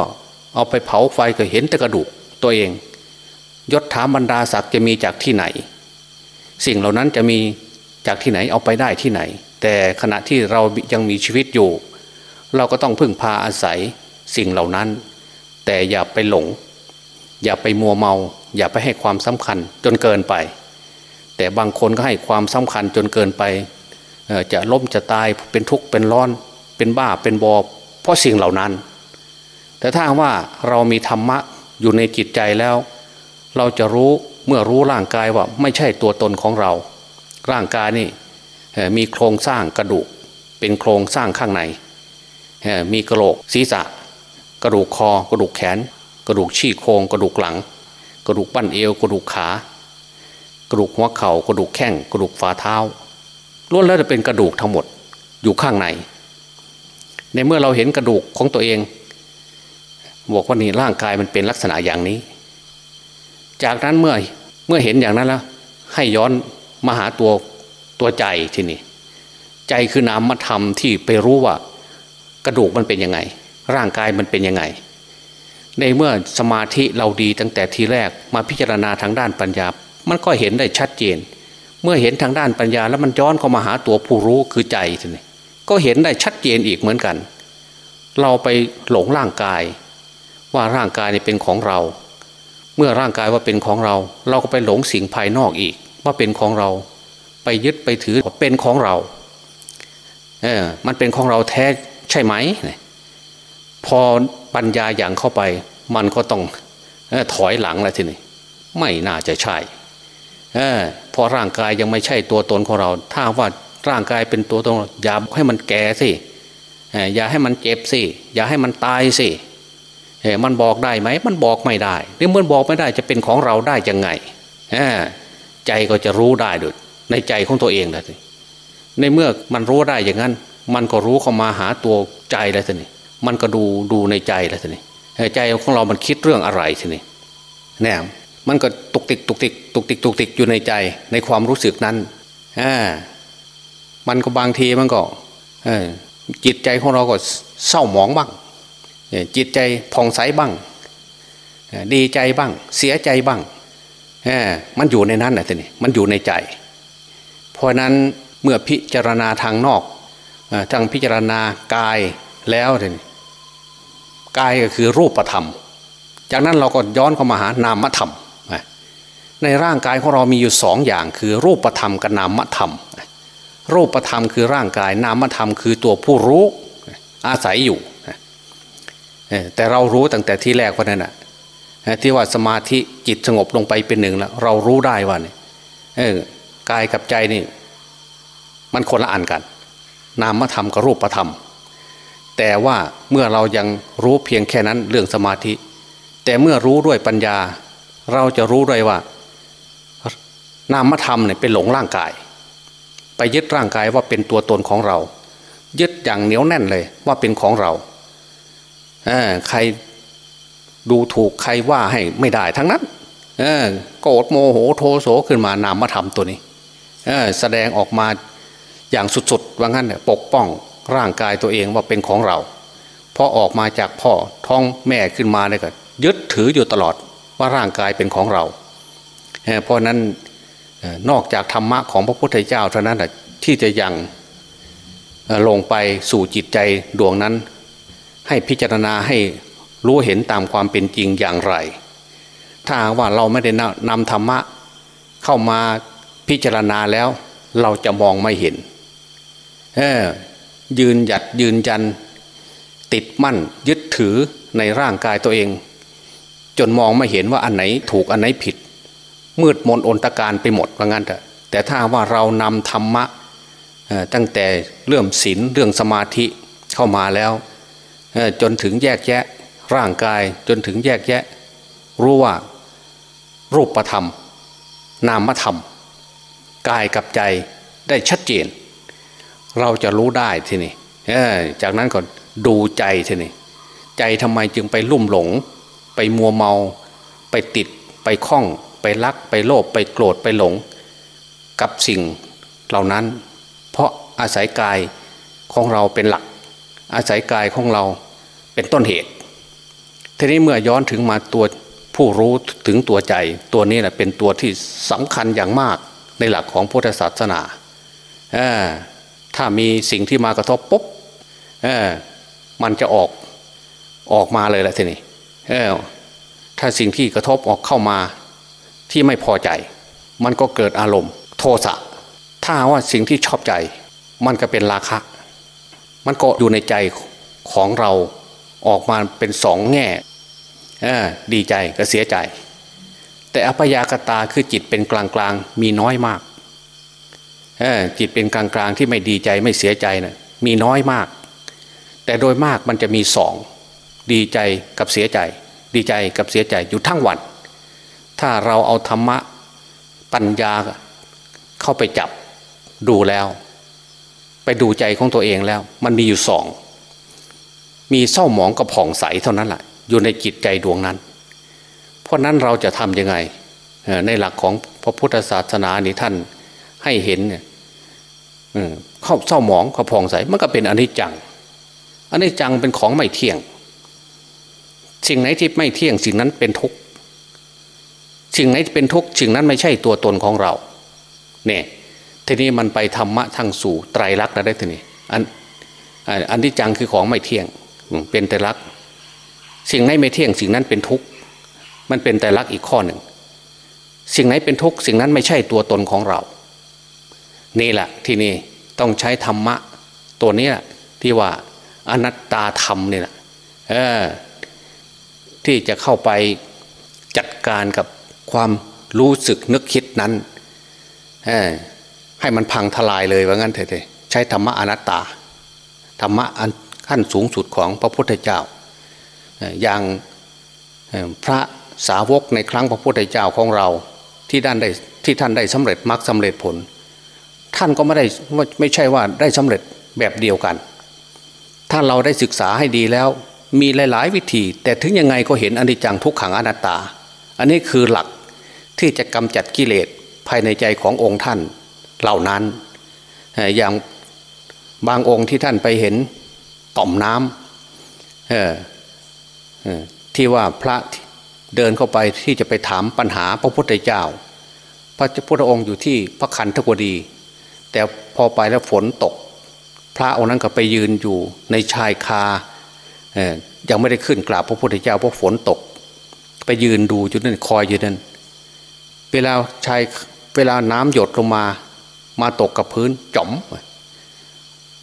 เอาไปเผาไฟก็เห็นแต่กระดูกตัวเอง ยศถาบรรดาศักดิ์จะมีจากที่ไหน สิ่งเหล่านั้นจะมีจากที่ไหนเอาไปได้ที่ไหน แต่ขณะที่เรายังมีชีวิตอยู่ เราก็ต้องพึ่งพาอาศัยสิ่งเหล่านั้น แต่อย่าไปหลง อย่าไปมัวเมา อย่าไปให้ความสำคัญจนเกินไป แต่บางคนก็ให้ความสำคัญจนเกินไปจะล้มจะตายเป็นทุกข์เป็นร้อน เป็นบ้าเป็นบอเพราะสิ่งเหล่านั้น แต่ถ้าว่าเรามีธรรมะอยู่ในจิตใจแล้ว เราจะรู้เมื่อรู้ร่างกายว่าไม่ใช่ตัวตนของเรา ร่างกายนี่มีโครงสร้างกระดูก เป็นโครงสร้างข้างในมีกระโหลกศีรษะ กระดูกคอกระดูกแขน กระดูกชี้โครงกระดูกหลัง กระดูกบั้นเอวกระดูกขากระดูกหัวเข่ากระดูกแข้งกระดูกฝ่าเท้าล้วนแล้วจะเป็นกระดูกทั้งหมดอยู่ข้างใน ในเมื่อเราเห็นกระดูกของตัวเองบอกว่านี่ร่างกายมันเป็นลักษณะอย่างนี้ จากนั้นเมื่อเมื่อเห็นอย่างนั้นแล้วให้ย้อนมาหาตัวตัวใจที่นี่ใจคือนามธรรมที่ไปรู้ว่ากระดูกมันเป็นยังไง ร่างกายมันเป็นยังไง ในเมื่อสมาธิเราดีตั้งแต่ทีแรกมาพิจารณาทางด้านปัญญา มันก็เห็นได้ชัดเจน เมื่อเห็นทางด้านปัญญา แล้วมันย้อนเข้ามาหาตัวผู้รู้คือใจทีนี้ก็เห็นได้ชัดเจนอีกเหมือนกัน เราไปหลงร่างกาย ว่าร่างกายนี่เป็นของเรา เมื่อร่างกายว่าเป็นของเรา เราก็ไปหลงสิ่งภายนอกอีก ว่าเป็นของเรา ไปยึดไปถือว่าเป็นของเราเออมันเป็นของเราแท้ใช่ไหม พอ ปัญญาอย่างเข้าไป มันก็ต้องถอยหลังแล้วทีนี้ไม่น่าจะใช่อพอร่างกายยังไม่ใช่ตัวตนของเรา ถ้าว่าร่างกายเป็นตัวตนอย่าให้มันแก่สิอย่าให้มันเจ็บสิอย่าให้มันตายสิมันบอกได้ไหมมันบอกไม่ได้หรือเมื่อบอกไม่ได้จะเป็นของเราได้ยังไงใจก็จะรู้ได้ด้วยในใจของตัวเองนะสิในเมื่อมันรู้ได้อย่างนั้น มันก็รู้เข้ามาหาตัวใจแล้วสินี่ มันก็ดูดูในใจแล้วสินี่ใจของเรามันคิดเรื่องอะไรสินี่เนี่ยมันก็ตุกติกตุกติกตุกติกตุกติกอยู่ในใจในความรู้สึกนั้นอ่ามันก็บางทีมันก็จิตใจของเราก็เศร้าหมองบ้างจิตใจผ่องใสบ้างดีใจบ้าง เสียใจบ้างมันอยู่ในนั้นนะท่นี่มันอยู่ในใจ เพราะนั้นเมื่อพิจารณาทางนอกทางพิจารณากายแล้วท่นี่ กายก็คือรูปธรรม จากนั้นเราก็ย้อนเข้ามาหานามธรรม ในร่างกายของเรามีอยู่สองอย่างคือรูปธรรมกับนามธรรม รูปธรรมคือร่างกายนามธรรมคือตัวผู้รู้อาศัยอยู่แต่เรารู้ตั้งแต่ที่แรกว่านั่นแหะที่ว่าสมาธิจิตสงบลงไปเป็นหนึ่งแล้วเรารู้ได้ว่าเนี่ยกายกับใจนี่ มันคนละอันกัน นามธรรมกับรูปธรรม แต่ว่าเมื่อเรายังรู้เพียงแค่นั้นเรื่องสมาธิ แต่เมื่อรู้ด้วยปัญญา เราจะรู้ด้วยว่า นามธรรมเนี่ยเป็นหลงร่างกาย ไปยึดร่างกายว่าเป็นตัวตนของเรา ยึดอย่างเหนียวแน่นเลยว่าเป็นของเราใครดูถูกใครว่าให้ไม่ได้ทั้งนั้นโกรธโมโหโทโสขึ้นมานามธรรมตัวนี้แสดงออกมาอย่างสุดๆว่างั้นเนี่ยปกป้อง ร่างกายตัวเองว่าเป็นของเราพอออกมาจากพ่อท้องแม่ขึ้นมาเนี่ยก็ยึดถืออยู่ตลอดว่าร่างกายเป็นของเรา เพราะนั้นนอกจากธรรมะของพระพุทธเจ้าเท่านั้นที่จะยังลงไปสู่จิตใจดวงนั้น ให้พิจารณาให้รู้เห็นตามความเป็นจริงอย่างไร ถ้าว่าเราไม่ได้นำธรรมะเข้ามาพิจารณาแล้วเราจะมองไม่เห็น ยืนหยัดยืนยัน ติดมั่นยึดถือในร่างกายตัวเอง จนมองไม่เห็นว่าอันไหนถูกอันไหนผิด มืดมนอนตะการไปหมดว่างั้นแต่แต่ถ้าว่าเรานำธรรมะตั้งแต่เรื่องศีลเรื่องสมาธิเข้ามาแล้วจนถึงแยกแยะร่างกายจนถึงแยกแยะ รู้ว่ารูปธรรม นามธรรม กายกับใจได้ชัดเจน เราจะรู้ได้ทีนี้จากนั้นก่อนดูใจทีนี้ใจทำไมจึงไปลุ่มหลง ไปมัวเมา ไปติดไปคล้อง ไปรัก ไปโลภไปโกรธไปหลง กับสิ่งเหล่านั้น เพราะอาศัยกายของเราเป็นหลัก อาศัยกายของเราเป็นต้นเหตุทีนี้เมื่อย้อนถึงมาตัวผู้รู้ถึงตัวใจ ตัวนี้แหละเป็นตัวที่สำคัญอย่างมากในหลักของพุทธศาสนา ถ้ามีสิ่งที่มากระทบปุ๊บมันจะออกออกมาเลยแหละทีนี้ถ้าสิ่งที่กระทบออกเข้ามาที่ไม่พอใจ มันก็เกิดอารมณ์ โทสะถ้าว่าสิ่งที่ชอบใจ มันก็เป็นราคะ มันก็อยู่ในใจของเราออกมาเป็นสองแง่ดีใจก็เสียใจ แต่อภยากตาคือจิตเป็นกลางกลางมีน้อยมาก จิตเป็นกลางกลางที่ไม่ดีใจไม่เสียใจนะ่ะมีน้อยมาก แต่โดยมากมันจะมีสองดีใจกับเสียใจ ดีใจกับเสียใจอยู่ทั้งวัน ถ้าเราเอาธรรมะปัญญาเข้าไปจับดูแล้ว ไปดูใจของตัวเองแล้ว มันมีอยู่สองมีเศร้าหมองกับผ่องใสเท่านั้นแหละอยู่ในจิตใจดวงนั้น เพราะนั้นเราจะทำยังไงในหลักของพระพุทธศาสนานี่ท่านให้เห็นเนี่ย เข้าเศร้าหมองกับผ่องใสมันก็เป็นอนิจจังอนิจจังเป็นของไม่เที่ยง สิ่งไหนที่ไม่เที่ยงสิ่งนั้นเป็นทุกข์สิ่งไหนเป็นทุกข์สิ่งนั้นไม่ใช่ตัวตนของเราเนี่ยทีนี้มันไปธรรมะทั้งสู่ไตรลักษณ์ได้ทีนี้อันอันที่จังคือของไม่เที่ยงเป็นแต่รักษณ์สิ่งไหนไม่เที่ยงสิ่งนั้นเป็นทุกข์มันเป็นแต่รักษณ์อีกข้อหนึ่ง สิ่งไหนเป็นทุกข์สิ่งนั้นไม่ใช่ตัวตนของเรา นี่แหละที่นี่ต้องใช้ธรรมะตัวนี้ที่ว่าอนัตตาธรรมนี่แหละที่จะเข้าไปจัดการกับความรู้สึกนึกคิดนั้นให้มันพังทลายเลยว่างั้นเถอะใช้ธรรมะอนัตตาธรรมะอันขั้นสูงสุดของพระพุทธเจ้า อย่างพระสาวกในครั้งพระพุทธเจ้าของเราที่ด้านได้ที่ท่านได้สำเร็จมรรคสาเร็จผล ท่านก็ไม่ได้ไม่ใช่ว่าได้สำเร็จแบบเดียวกัน ถ้าเราได้ศึกษาให้ดีแล้ว มีหลาย ๆ วิธี แต่ถึงยังไงก็เห็นอนิจจังทุกขังอนัตตา อันนี้คือหลักที่จะกำจัดกิเลสภายในใจขององค์ท่านเหล่านั้น อย่างบางองค์ที่ท่านไปเห็นต่อมน้ำเออที่ว่าพระเดินเข้าไปที่จะไปถามปัญหาพระพุทธเจ้า พระพุทธองค์อยู่ที่พระคันธกดี แต่พอไปแล้วฝนตก พระองค์นั้นก็ไปยืนอยู่ในชายคายังไม่ได้ขึ้นกราบพระพุทธเจ้าเพราะฝนตก ไปยืนดูอยู่นั่นคอยอยู่นั่นเวลาชายเวลาน้ำหยดลงมา มาตกกับพื้นจ๋อม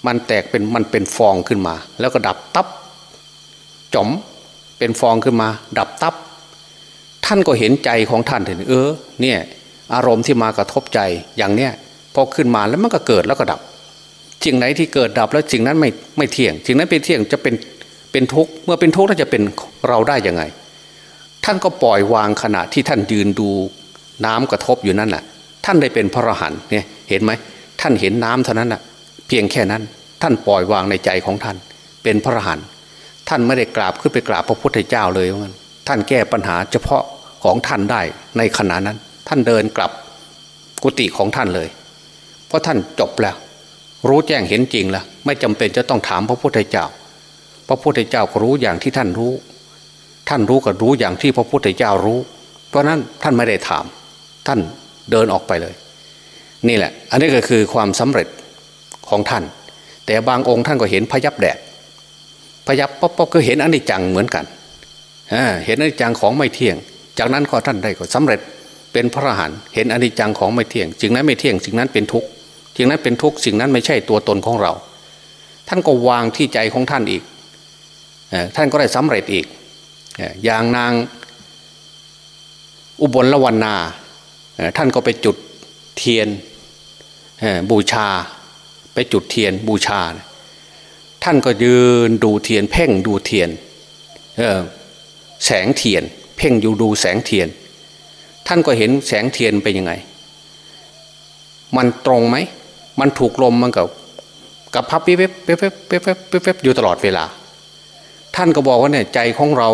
มันแตกเป็นมันเป็นฟองขึ้นมา แล้วก็ดับตับจ๋อมเป็นฟองขึ้นมา ดับตับ ท่านก็เห็นใจของท่านเห็นเออเนี่ยอารมณ์ที่มากระทบใจอย่างเนี้ย พอขึ้นมาแล้วมันก็เกิดแล้วก็ดับสิ่งไหนที่เกิดดับแล้วสิ่งนั้นไม่ไม่เที่ยงสิ่งนั้นเป็นเที่ยงจะเป็นเป็นทุกข์เมื่อเป็นทุกข์แล้วจะเป็นเราได้ยังไง ท่านก็ปล่อยวางขณะที่ท่านยืนดูน้ำกระทบอยู่นั่นแหละท่านได้เป็นพระอรหันต์เนี่ยเห็นไหมท่านเห็นน้ำเท่านั้นน่ะเพียงแค่นั้นท่านปล่อยวางในใจของท่าน เป็นพระอรหันต์ท่านไม่ได้กราบขึ้นไปกราบพระพุทธเจ้าเลยว่าท่านแก้ปัญหาเฉพาะของท่านได้ในขณะนั้น ท่านเดินกลับกุฏิของท่านเลย เพราะท่านจบแล้ว รู้แจ้งเห็นจริงแล้ว ไม่จำเป็นจะต้องถามพระพุทธเจ้า พระพุทธเจ้าก็รู้อย่างที่ท่านรู้ ท่านรู้ก็รู้อย่างที่พระพุทธเจ้ารู้ เพราะนั้นท่านไม่ได้ถาม ท่านเดินออกไปเลย นี่แหละ อันนี้ก็คือความสำเร็จของท่าน แต่บางองค์ท่านก็เห็นพยับแดดพยับป๊อปป๊อปก็เห็นอนิจจังเหมือนกันเห็นอนิจจังของไม่เที่ยง จากนั้นก็ท่านได้ก็สำเร็จเป็นพระอรหันต์เห็นอนิจจังของไม่เที่ยงสิ่งนั้นไม่เที่ยงสิ่งนั้นเป็นทุกข์ สิ่งนั้นเป็นทุกข์สิ่งนั้นไม่ใช่ตัวตนของเรา ท่านก็วางที่ใจของท่านอีกท่านก็ได้สำเร็จอีกอย่างนางอุบลละวันนาท่านก็ไปจุดเทียนบูชา ไปจุดเทียนบูชา ท่านก็ยืนดูเทียน เพ่งดูเทียนแสงเทียน เพ่งอยู่ดูแสงเทียน ท่านก็เห็นแสงเทียนเป็นยังไง มันตรงไหม มันถูกลมมันกับกับพับเป๊บเป๊บเป๊บเป๊บเป๊บเป๊บอยู่ตลอดเวลา ท่านก็บอกว่าเนี่ยใจของเรา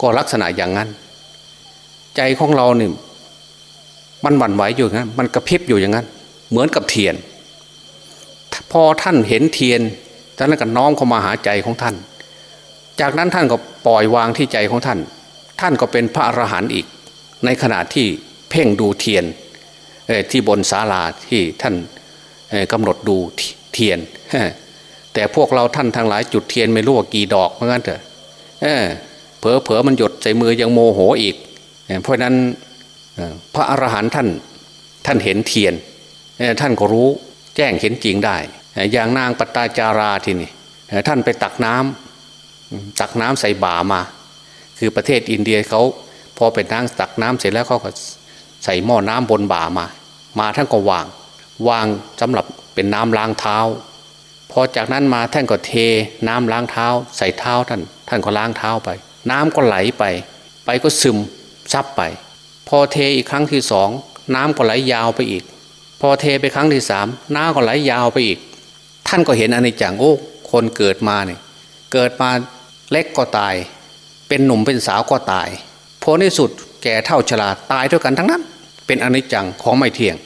ก็ลักษณะอย่างนั้น ใจของเราเนี่ยมันหวั่นไหวอยู่อย่างนั้น มันกระพริบอยู่อย่างนั้น เหมือนกับเทียน พอท่านเห็นเทียนท่านก็น้อมเข้ามาหาใจของท่าน จากนั้นท่านก็ปล่อยวางที่ใจของท่าน ท่านก็เป็นพระอรหันต์อีก ในขณะที่เพ่งดูเทียนที่บนศาลาที่ท่าน กำหนดดูเทียนแต่พวกเราท่านทั้งหลายจุดเทียนไม่รู้ว่ากี่ดอกเหมือนกันเถอะเผลอเผลอมันหยดใส่มือยังโมโหอีก เพราะนั้นพระอรหันต์ท่านท่านเห็นเทียนท่านก็รู้แจ้งเห็นจริงได้ อย่างนางปตาจาราทีนี่ท่านไปตักน้ำตักน้ำใส่บ่ามา คือประเทศอินเดียเขาพอเป็นนางตักน้ำเสร็จแล้วเขาก็ใส่หม้อน้ำบนบ่ามา มาท่านก็วาง วางสำหรับเป็นน้ำล้างเท้า พอจากนั้นมาท่านก็เทน้ำล้างเท้า ใส่เท้าท่าน ท่านก็ล้างเท้าไป น้ำก็ไหลไป ไปก็ซึมซับไป พอเทอีกครั้งที่สองน้ำก็ไหลยาวไปอีก พอเทไปครั้งที่สามน้ำก็ไหลยาวไปอีก ท่านก็เห็นอนนี้จังโอ้คนเกิดมาเนี่ยเกิดมาเล็กก็ตาย เป็นหนุ่มเป็นสาวก็ตายพอในสุดแก่เท่าชราตายด้วยกันทั้งนั้น เป็นอนิจจังของไม่เที่ยง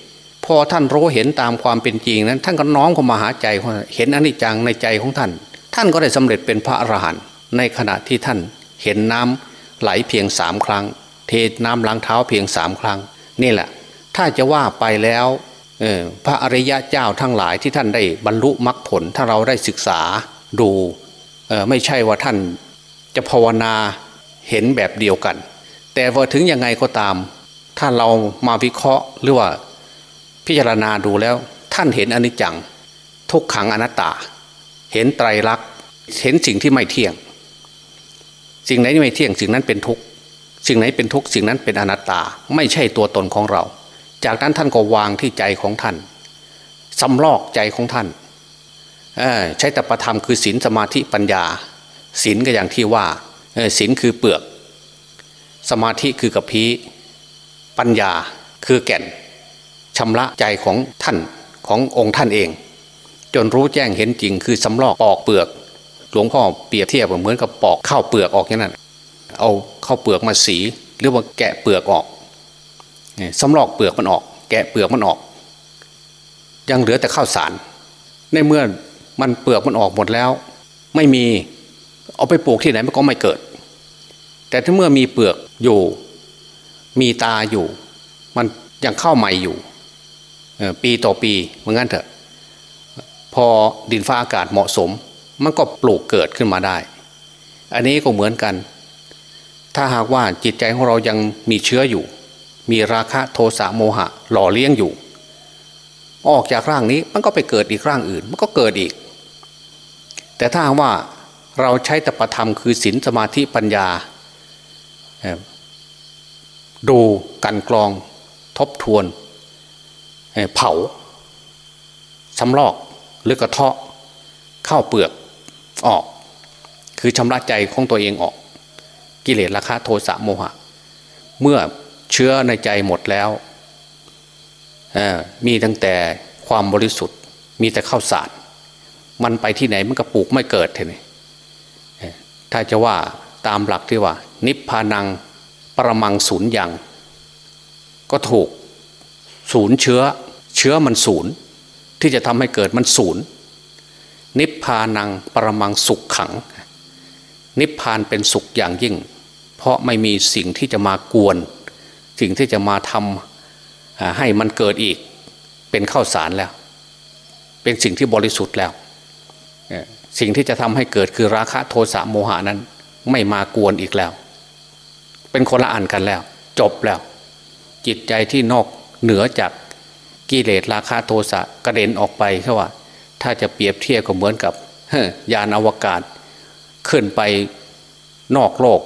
พอท่านรู้เห็นตามความเป็นจริงนั้น ท่านก็น้อมเข้ามาหาใจเห็นอนิจจังในใจของท่าน ท่านก็ได้สำเร็จเป็นพระอรหันต์ในขณะที่ท่านเห็นน้ำไหลเพียงสามครั้ง เทน้ำล้างเท้าเพียงสามครั้ง นี่แหละ ถ้าจะว่าไปแล้วพระอริยะเจ้าทั้งหลายที่ท่านได้บรรลุมรรคผล ถ้าเราได้ศึกษาดูไม่ใช่ว่าท่านจะภาวนาเห็นแบบเดียวกัน แต่ว่าถึงยังไงก็ตาม ถ้าเรามาวิเคราะห์หรือว่า พิจารณาดูแล้ว ท่านเห็นอนิจจัง ทุกขังอนัตตา เห็นไตรลักษณ์เห็นสิ่งที่ไม่เที่ยง สิ่งไหนไม่เที่ยงสิ่งนั้นเป็นทุกสิ่งไหนเป็นทุกสิ่งนั้นเป็นอนัตตา ไม่ใช่ตัวตนของเรา จากนั้นท่านก็วางที่ใจของท่านสำลอกใจของท่านใช้ตประธรรมคือศีลสมาธิปัญญาศีลก็อย่างที่ว่าศีลคือเปลือก สมาธิคือกระพีปัญญาคือแก่น ชำระใจของท่านขององค์ท่านเอง จนรู้แจ้งเห็นจริงคือสำลอกปอกเปลือก หลวงพ่อเปรียบเทียบเหมือนกับปอกข้าวเปลือกออกอย่างนั้น เอาเข้าวเปลือกมาสี หรือว่าแกะเปลือกออกสำลอกเปลือกมันออก แกะเปลือกมันออก ยังเหลือแต่ข้าวสาร ในเมื่อมันเปลือกมันออกหมดแล้ว ไม่มีเอาไปปลูกที่ไหนมันก็ไม่เกิด แต่ถ้าเมื่อมีเปลือกอยู่ มีตาอยู่ มันยังเข้าใหม่อยู่ ปีต่อปีเหมือนกันเถอะ พอดินฟ้าอากาศเหมาะสม มันก็ปลูกเกิดขึ้นมาได้ อันนี้ก็เหมือนกัน ถ้าหากว่าจิตใจของเรายังมีเชื้ออยู่ มีราคะโทสะโมหะ หล่อเลี้ยงอยู่ ออกจากร่างนี้มันก็ไปเกิดอีกร่างอื่น มันก็เกิดอีก แต่ถ้าว่าเราใช้ตปธรรมคือศีลสมาธิปัญญา ดูกันกรองทบทวน เผาสำลอกหรือกระเทาะเข้าเปลือกออก คือชำระใจของตัวเองออก กิเลสราคะโทสะโมหะ เมื่อเชื้อในใจหมดแล้วมีตั้งแต่ความบริสุทธิ์ มีแต่ข้าวสาร มันไปที่ไหนมันก็ปลูกไม่เกิดเท่นี่ถ้าจะว่าตามหลักที่ว่า นิพพานังประมังศูนย์ย่างก็ถูกศูนย์เชื้อ เชื้อมันศูนย์ที่จะทำให้เกิดมันศูนย์นิพพานังปรมังสุขขัง นิพพานเป็นสุขอย่างยิ่ง เพราะไม่มีสิ่งที่จะมากวน สิ่งที่จะมาทำให้มันเกิดอีกเป็นข้าวสารแล้ว เป็นสิ่งที่บริสุทธิ์แล้ว สิ่งที่จะทำให้เกิดคือราคะโทสะโมหานั้น ไม่มากวนอีกแล้ว เป็นคนละอันกันแล้ว จบแล้ว จิตใจที่นอกเหนือจาก กิเลสราคะโทสะกระเด็นออกไปแค่ว่า ถ้าจะเปรียบเทียบก็เหมือนกับยานอวกาศ ขึ้นไปนอกโลก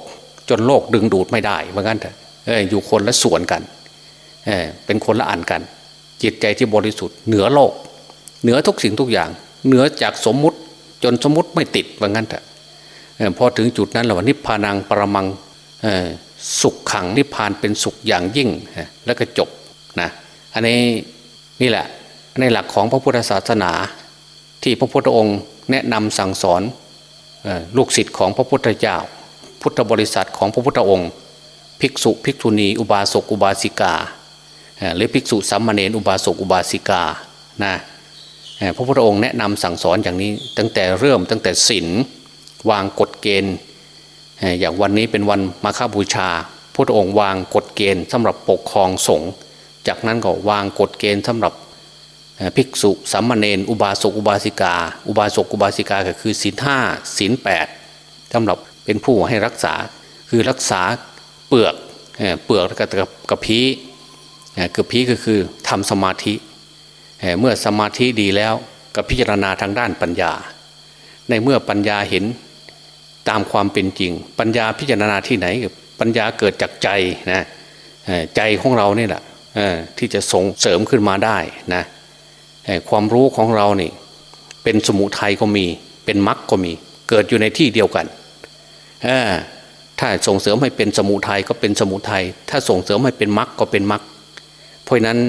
จนโลกดึงดูดไม่ได้เหมือนกันเถอะอยู่คนละส่วนกันเเป็นคนละอันกัน จิตใจที่บริสุทธิ์เหนือโลก เหนือทุกสิ่งทุกอย่าง เหนือจากสมมุติจนสมมติไม่ติดว่างั้นเถอะพอถึงจุดนั้นแล้วนิพพานังปรมังสุขขังนิพพานเป็นสุขอย่างยิ่งแล้วก็จบนะอันนี้ นี่แหละในหลักของพระพุทธศาสนา ที่พระพุทธองค์แนะนำสั่งสอนลูกศิษย์ของพระพุทธเจ้า พุทธบริษัทของพระพุทธองค์ ภิกษุภิกษุณี อุบาสกอุบาสิกาหรือภิกษุสัมเนนอุบาสกอุบาสิกานะพระพุทธองค์แนะนำสั่งสอนอย่างนี้ตั้งแต่เริ่มตั้งแต่ศีลวางกฎเกณฑ์ อย่างวันนี้เป็นวันมาฆบูชาพระองค์วางกฎเกณฑ์สำหรับปกครองสงฆ์ จากนั้นก็วางกฎเกณฑ์สำหรับภิกษุสัมมาเนนอุบาสกอุบาสิกา อุบาสกอุบาสิกาก็คือศีลห้าศีลแปดสำหรับเป็นผู้ให้รักษาคือรักษาเปลือกเปลือกกับกระพีกระพีก็คือทำสมาธิ เมื่อสมาธิดีแล้วก็พิจารณาทางด้านปัญญา ในเมื่อปัญญาเห็นตามความเป็นจริง ปัญญาพิจารณาที่ไหนปัญญาเกิดจากใจนะใจของเราเนี่ยแหละ ที่จะส่งเสริมขึ้นมาได้นะความรู้ของเราเนี่เป็นสมุทัยก็มี เป็นมรรคก็มี เกิดอยู่ในที่เดียวกันถ้าส่งเสริมให้เป็นสมุทัยก็เป็นสมุทัยถ้าส่งเสริมให้เป็นมรรคก็เป็นมรรคเพราะนั้น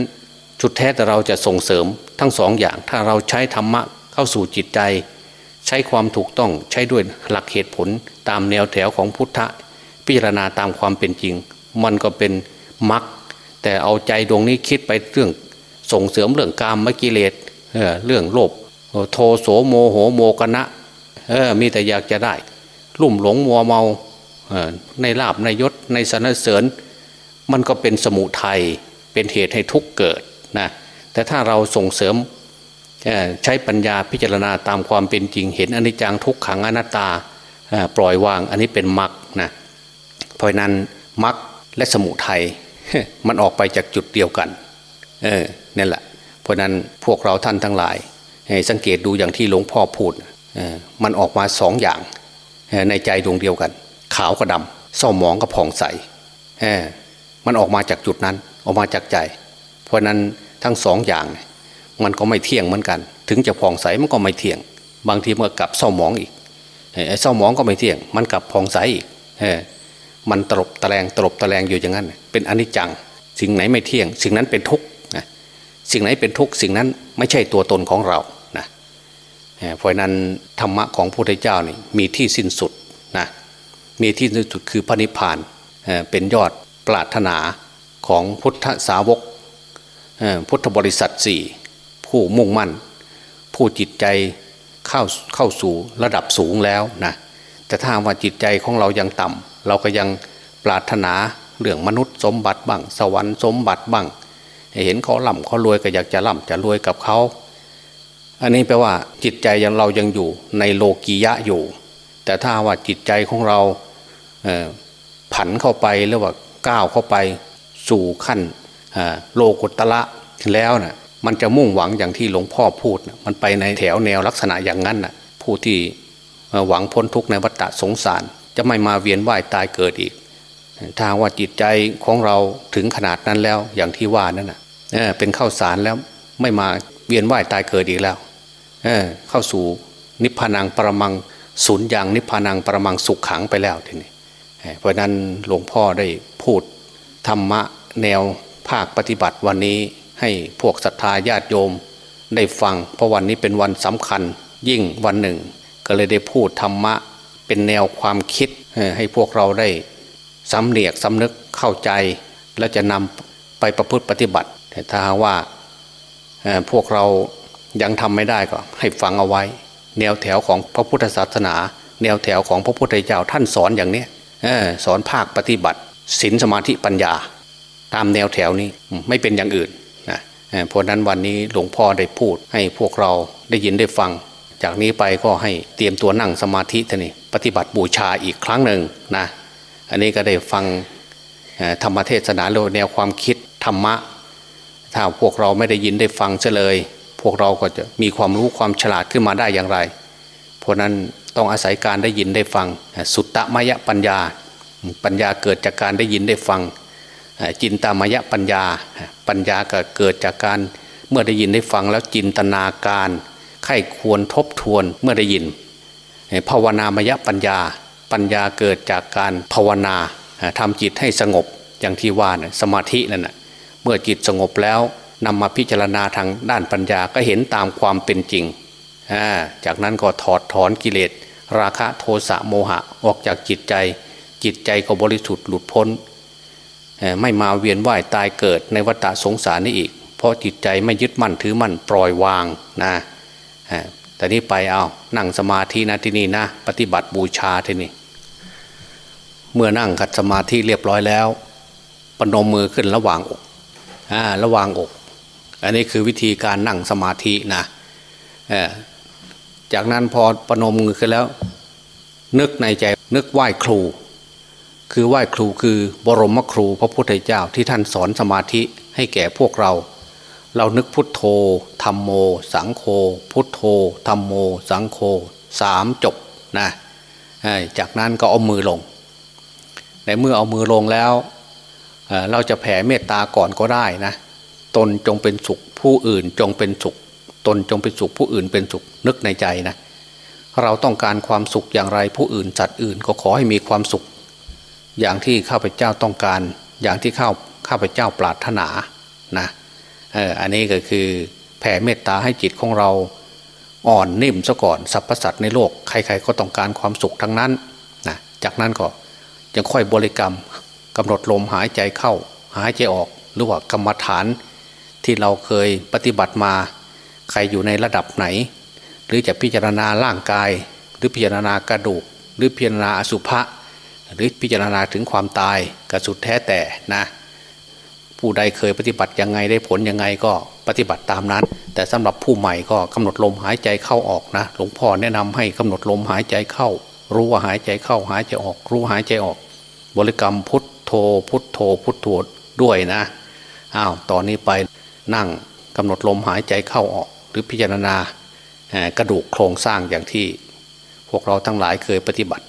จุดแท้แต่เราจะส่งเสริมทั้งสองอย่าง ถ้าเราใช้ธรรมะเข้าสู่จิตใจ ใช้ความถูกต้องใช้ด้วยหลักเหตุผลตามแนวแถวของพุทธะพิจารณาตามความเป็นจริง มันก็เป็นมรรค แต่เอาใจดวงนี้คิดไปเรื่องส่งเสริมเรื่องกามมกิเลสเเรื่องโลภโทโสโมโหโมกนะเออมีแต่อยากจะได้ ลุ่มหลงมัวเมาในลาบในยศในสนเสริญ มันก็เป็นสมุทัยเป็นเหตุให้ทุกเกิดนะแต่ถ้าเราส่งเสริมใช้ปัญญาพิจารณาตามความเป็นจริงเห็นอนิจจังทุกขังอนัตตาปล่อยวางอันนี้เป็นมรรคนะเพราะนั้นมรรคและสมุทัย มันออกไปจากจุดเดียวกัน เออนี่แหละ เพราะนั้นพวกเราท่านทั้งหลายสังเกตดูอย่างที่หลวงพ่อพูดมันออกมาสองอย่าง ในใจดวงเดียวกัน ขาวกับดำเศร้าหมองกับผ่องใสมันออกมาจากจุดนั้นออกมาจากใจ เพราะนั้นทั้งสองอย่าง มันก็ไม่เที่ยงเหมือนกัน ถึงจะผ่องใสมันก็ไม่เที่ยง บางทีมันกลับเศร้าหมองอีกไอ้เศร้าหมองก็ไม่เที่ยง มันกลับผ่องใสอีก มันตลบตะแลงตลบตะแลงอยู่อย่างนั้น เป็นอนิจจัง สิ่งไหนไม่เที่ยง สิ่งนั้นเป็นทุกข์นะสิ่งไหนเป็นทุกข์สิ่งนั้นไม่ใช่ตัวตนของเรานะเพราะนั้นธรรมะของพระพุทธเจ้านี่มีที่สิ้นสุดนะมีที่สิ้นสุดคือพระนิพพานเป็นยอดปรารถนาของพุทธสาวกพุทธบริษัทสี่ผู้มุ่งมั่น ผู้จิตใจเข้าเข้าสู่ระดับสูงแล้วนะแต่ถ้าว่าจิตใจของเรายังต่ำ เราก็ยังปรารถนาเรื่องมนุษย์สมบัติบ้างสวรรค์สมบัติบ้างเห็นเขาล่ำเขารวยก็อยากจะล่ำจะรวยกับเขาอันนี้แปลว่าจิตใจยังเรายังอยู่ในโลกียะอยู่ แต่ถ้าว่าจิตใจของเราผันเข้าไปหรือว่าก้าวเข้าไปสู่ขั้นโลกุตละแล้วนะ่ะมันจะมุ่งหวังอย่างที่หลวงพ่อพูดนะมันไปในแถวแนวลักษณะอย่างนั้นนะ่ะผู้ที่หวังพ้นทุกข์ในวัฏสงสาร จะไม่มาเวียนว่ายตายเกิดอีก ถ้าว่าจิตใจของเราถึงขนาดนั้นแล้วอย่างที่ว่านั่นนะเเป็นข้าวสารแล้วไม่มาเวียนว่ายตายเกิดอีกแล้วเเข้าสู่นิพพานังประมังศูนย์อย่างนิพพานังประมังสุขขังไปแล้วทีนี้เพราะนั้นหลวงพ่อได้พูดธรรมะแนวภาคปฏิบัติวันนี้ให้พวกศรัทธาญาติโยม ได้ฟัง เพราะวันนี้เป็นวันสำคัญยิ่งวันหนึ่ง ก็เลยได้พูดธรรมะ เป็นแนวความคิดให้พวกเราได้สำเนียกสำนึกเข้าใจ และจะนำไปประพฤติปฏิบัติแต่ถ้าว่าพวกเรายังทำไม่ได้ก็ให้ฟังเอาไว้ แนวแถวของพระพุทธศาสนา แนวแถวของพระพุทธเจ้าท่านสอนอย่างนี้สอนภาคปฏิบัติศีลสมาธิปัญญา ตามแนวแถวนี้ไม่เป็นอย่างอื่นนะเพราะนั้นวันนี้หลวงพ่อได้พูดให้พวกเราได้ยินได้ฟัง จากนี้ไปก็ให้เตรียมตัวนั่งสมาธิท่านี่ ปฏิบัติบูชาอีกครั้งหนึ่งนะอันนี้ก็ได้ฟังธรรมเทศนาโดยแนวความคิดธรรมะ ถ้าพวกเราไม่ได้ยินได้ฟังเฉลย พวกเราก็จะมีความรู้ความฉลาดขึ้นมาได้อย่างไร เพราะนั้นต้องอาศัยการได้ยินได้ฟังสุตตมยปัญญา ปัญญาเกิดจากการได้ยินได้ฟัง จินตามยปัญญา ปัญญาก็เกิดจากการเมื่อได้ยินได้ฟังแล้วจินตนาการไข้ควรทบทวนเมื่อได้ยิน ภาวนามยปัญญา ปัญญาเกิดจากการภาวนาทำจิตให้สงบอย่างที่ว่านะสมาธินั่นนะเมื่อจิตสงบแล้วนำมาพิจารณาทางด้านปัญญาก็เห็นตามความเป็นจริง จากนั้นก็ถอดถอนกิเลส ราคะโทสะโมหะออกจากจิตใจ จิตใจก็บริสุทธิ์หลุดพ้น ไม่มาเวียนว่ายตายเกิดในวัฏสงสารนี้อีก เพราะจิตใจไม่ยึดมั่นถือมั่นปล่อยวางนะ แต่นี้ไปเอานั่งสมาธินะที่นี่นะ ปฏิบัติบูชาที่นี่เมื่อนั่งขัดสมาธิเรียบร้อยแล้วปนมมือขึ้นระหว่างอกอ่าระหว่างอก อันนี้คือวิธีการนั่งสมาธินะจากนั้นพอปนมมือขึ้นแล้ว นึกในใจนึกไหว้ครู คือไหว้ครูคือบรมครูพระพุทธเจ้าที่ท่านสอนสมาธิให้แก่พวกเรา เรานึกพุทโธธรรมโม สังโฆพุทโธธรรมโม สังโฆสามจบนะจากนั้นก็เอามือลง ในเมื่อเอามือลงแล้วเราจะแผ่เมตตาก่อนก็ได้นะตนจงเป็นสุขผู้อื่นจงเป็นสุข ตนจงเป็นสุขผู้อื่นเป็นสุขนึกในใจนะเราต้องการความสุขอย่างไรผู้อื่นจัดอื่นก็ขอให้มีความสุข อย่างที่ข้าพเจ้าต้องการ อย่างที่ข้าข้าพเจ้าปรารถนานะ อออันนี้ก็คือแผ่เมตตาให้จิตของเราอ่อนนิ่มซะก่อนสรรพสัตว์ในโลกใครๆก็ต้องการความสุขทั้งนั้นนะจากนั้นก็ยังค่อยบริกรรมกำหนดลมหายใจเข้า หายใจออกหรือว่ากรรมฐานที่เราเคยปฏิบัติมา ใครอยู่ในระดับไหน หรือจะพิจารณาร่างกาย หรือพิจารณากระดูก หรือพิจารณาอสุภะหรือพิจารณาถึงความตายก็สุดแท้แต่นะ ผู้ใดเคยปฏิบัติยังไงได้ผลยังไงก็ปฏิบัติตามนั้น แต่สำหรับผู้ใหม่ก็กำหนดลมหายใจเข้าออกนะ หลวงพ่อแนะนำให้กำหนดลมหายใจเข้า รู้ว่าหายใจเข้าหายใจออก รู้หายใจออก บริกรรมพุทโธพุทโธพุทโธด้วยนะอ้าวตอนนี้ไปนั่งกำหนดลมหายใจเข้าออก หรือพิจารณากระดูกโครงสร้างอย่างที่ พวกเราทั้งหลายเคยปฏิบัติ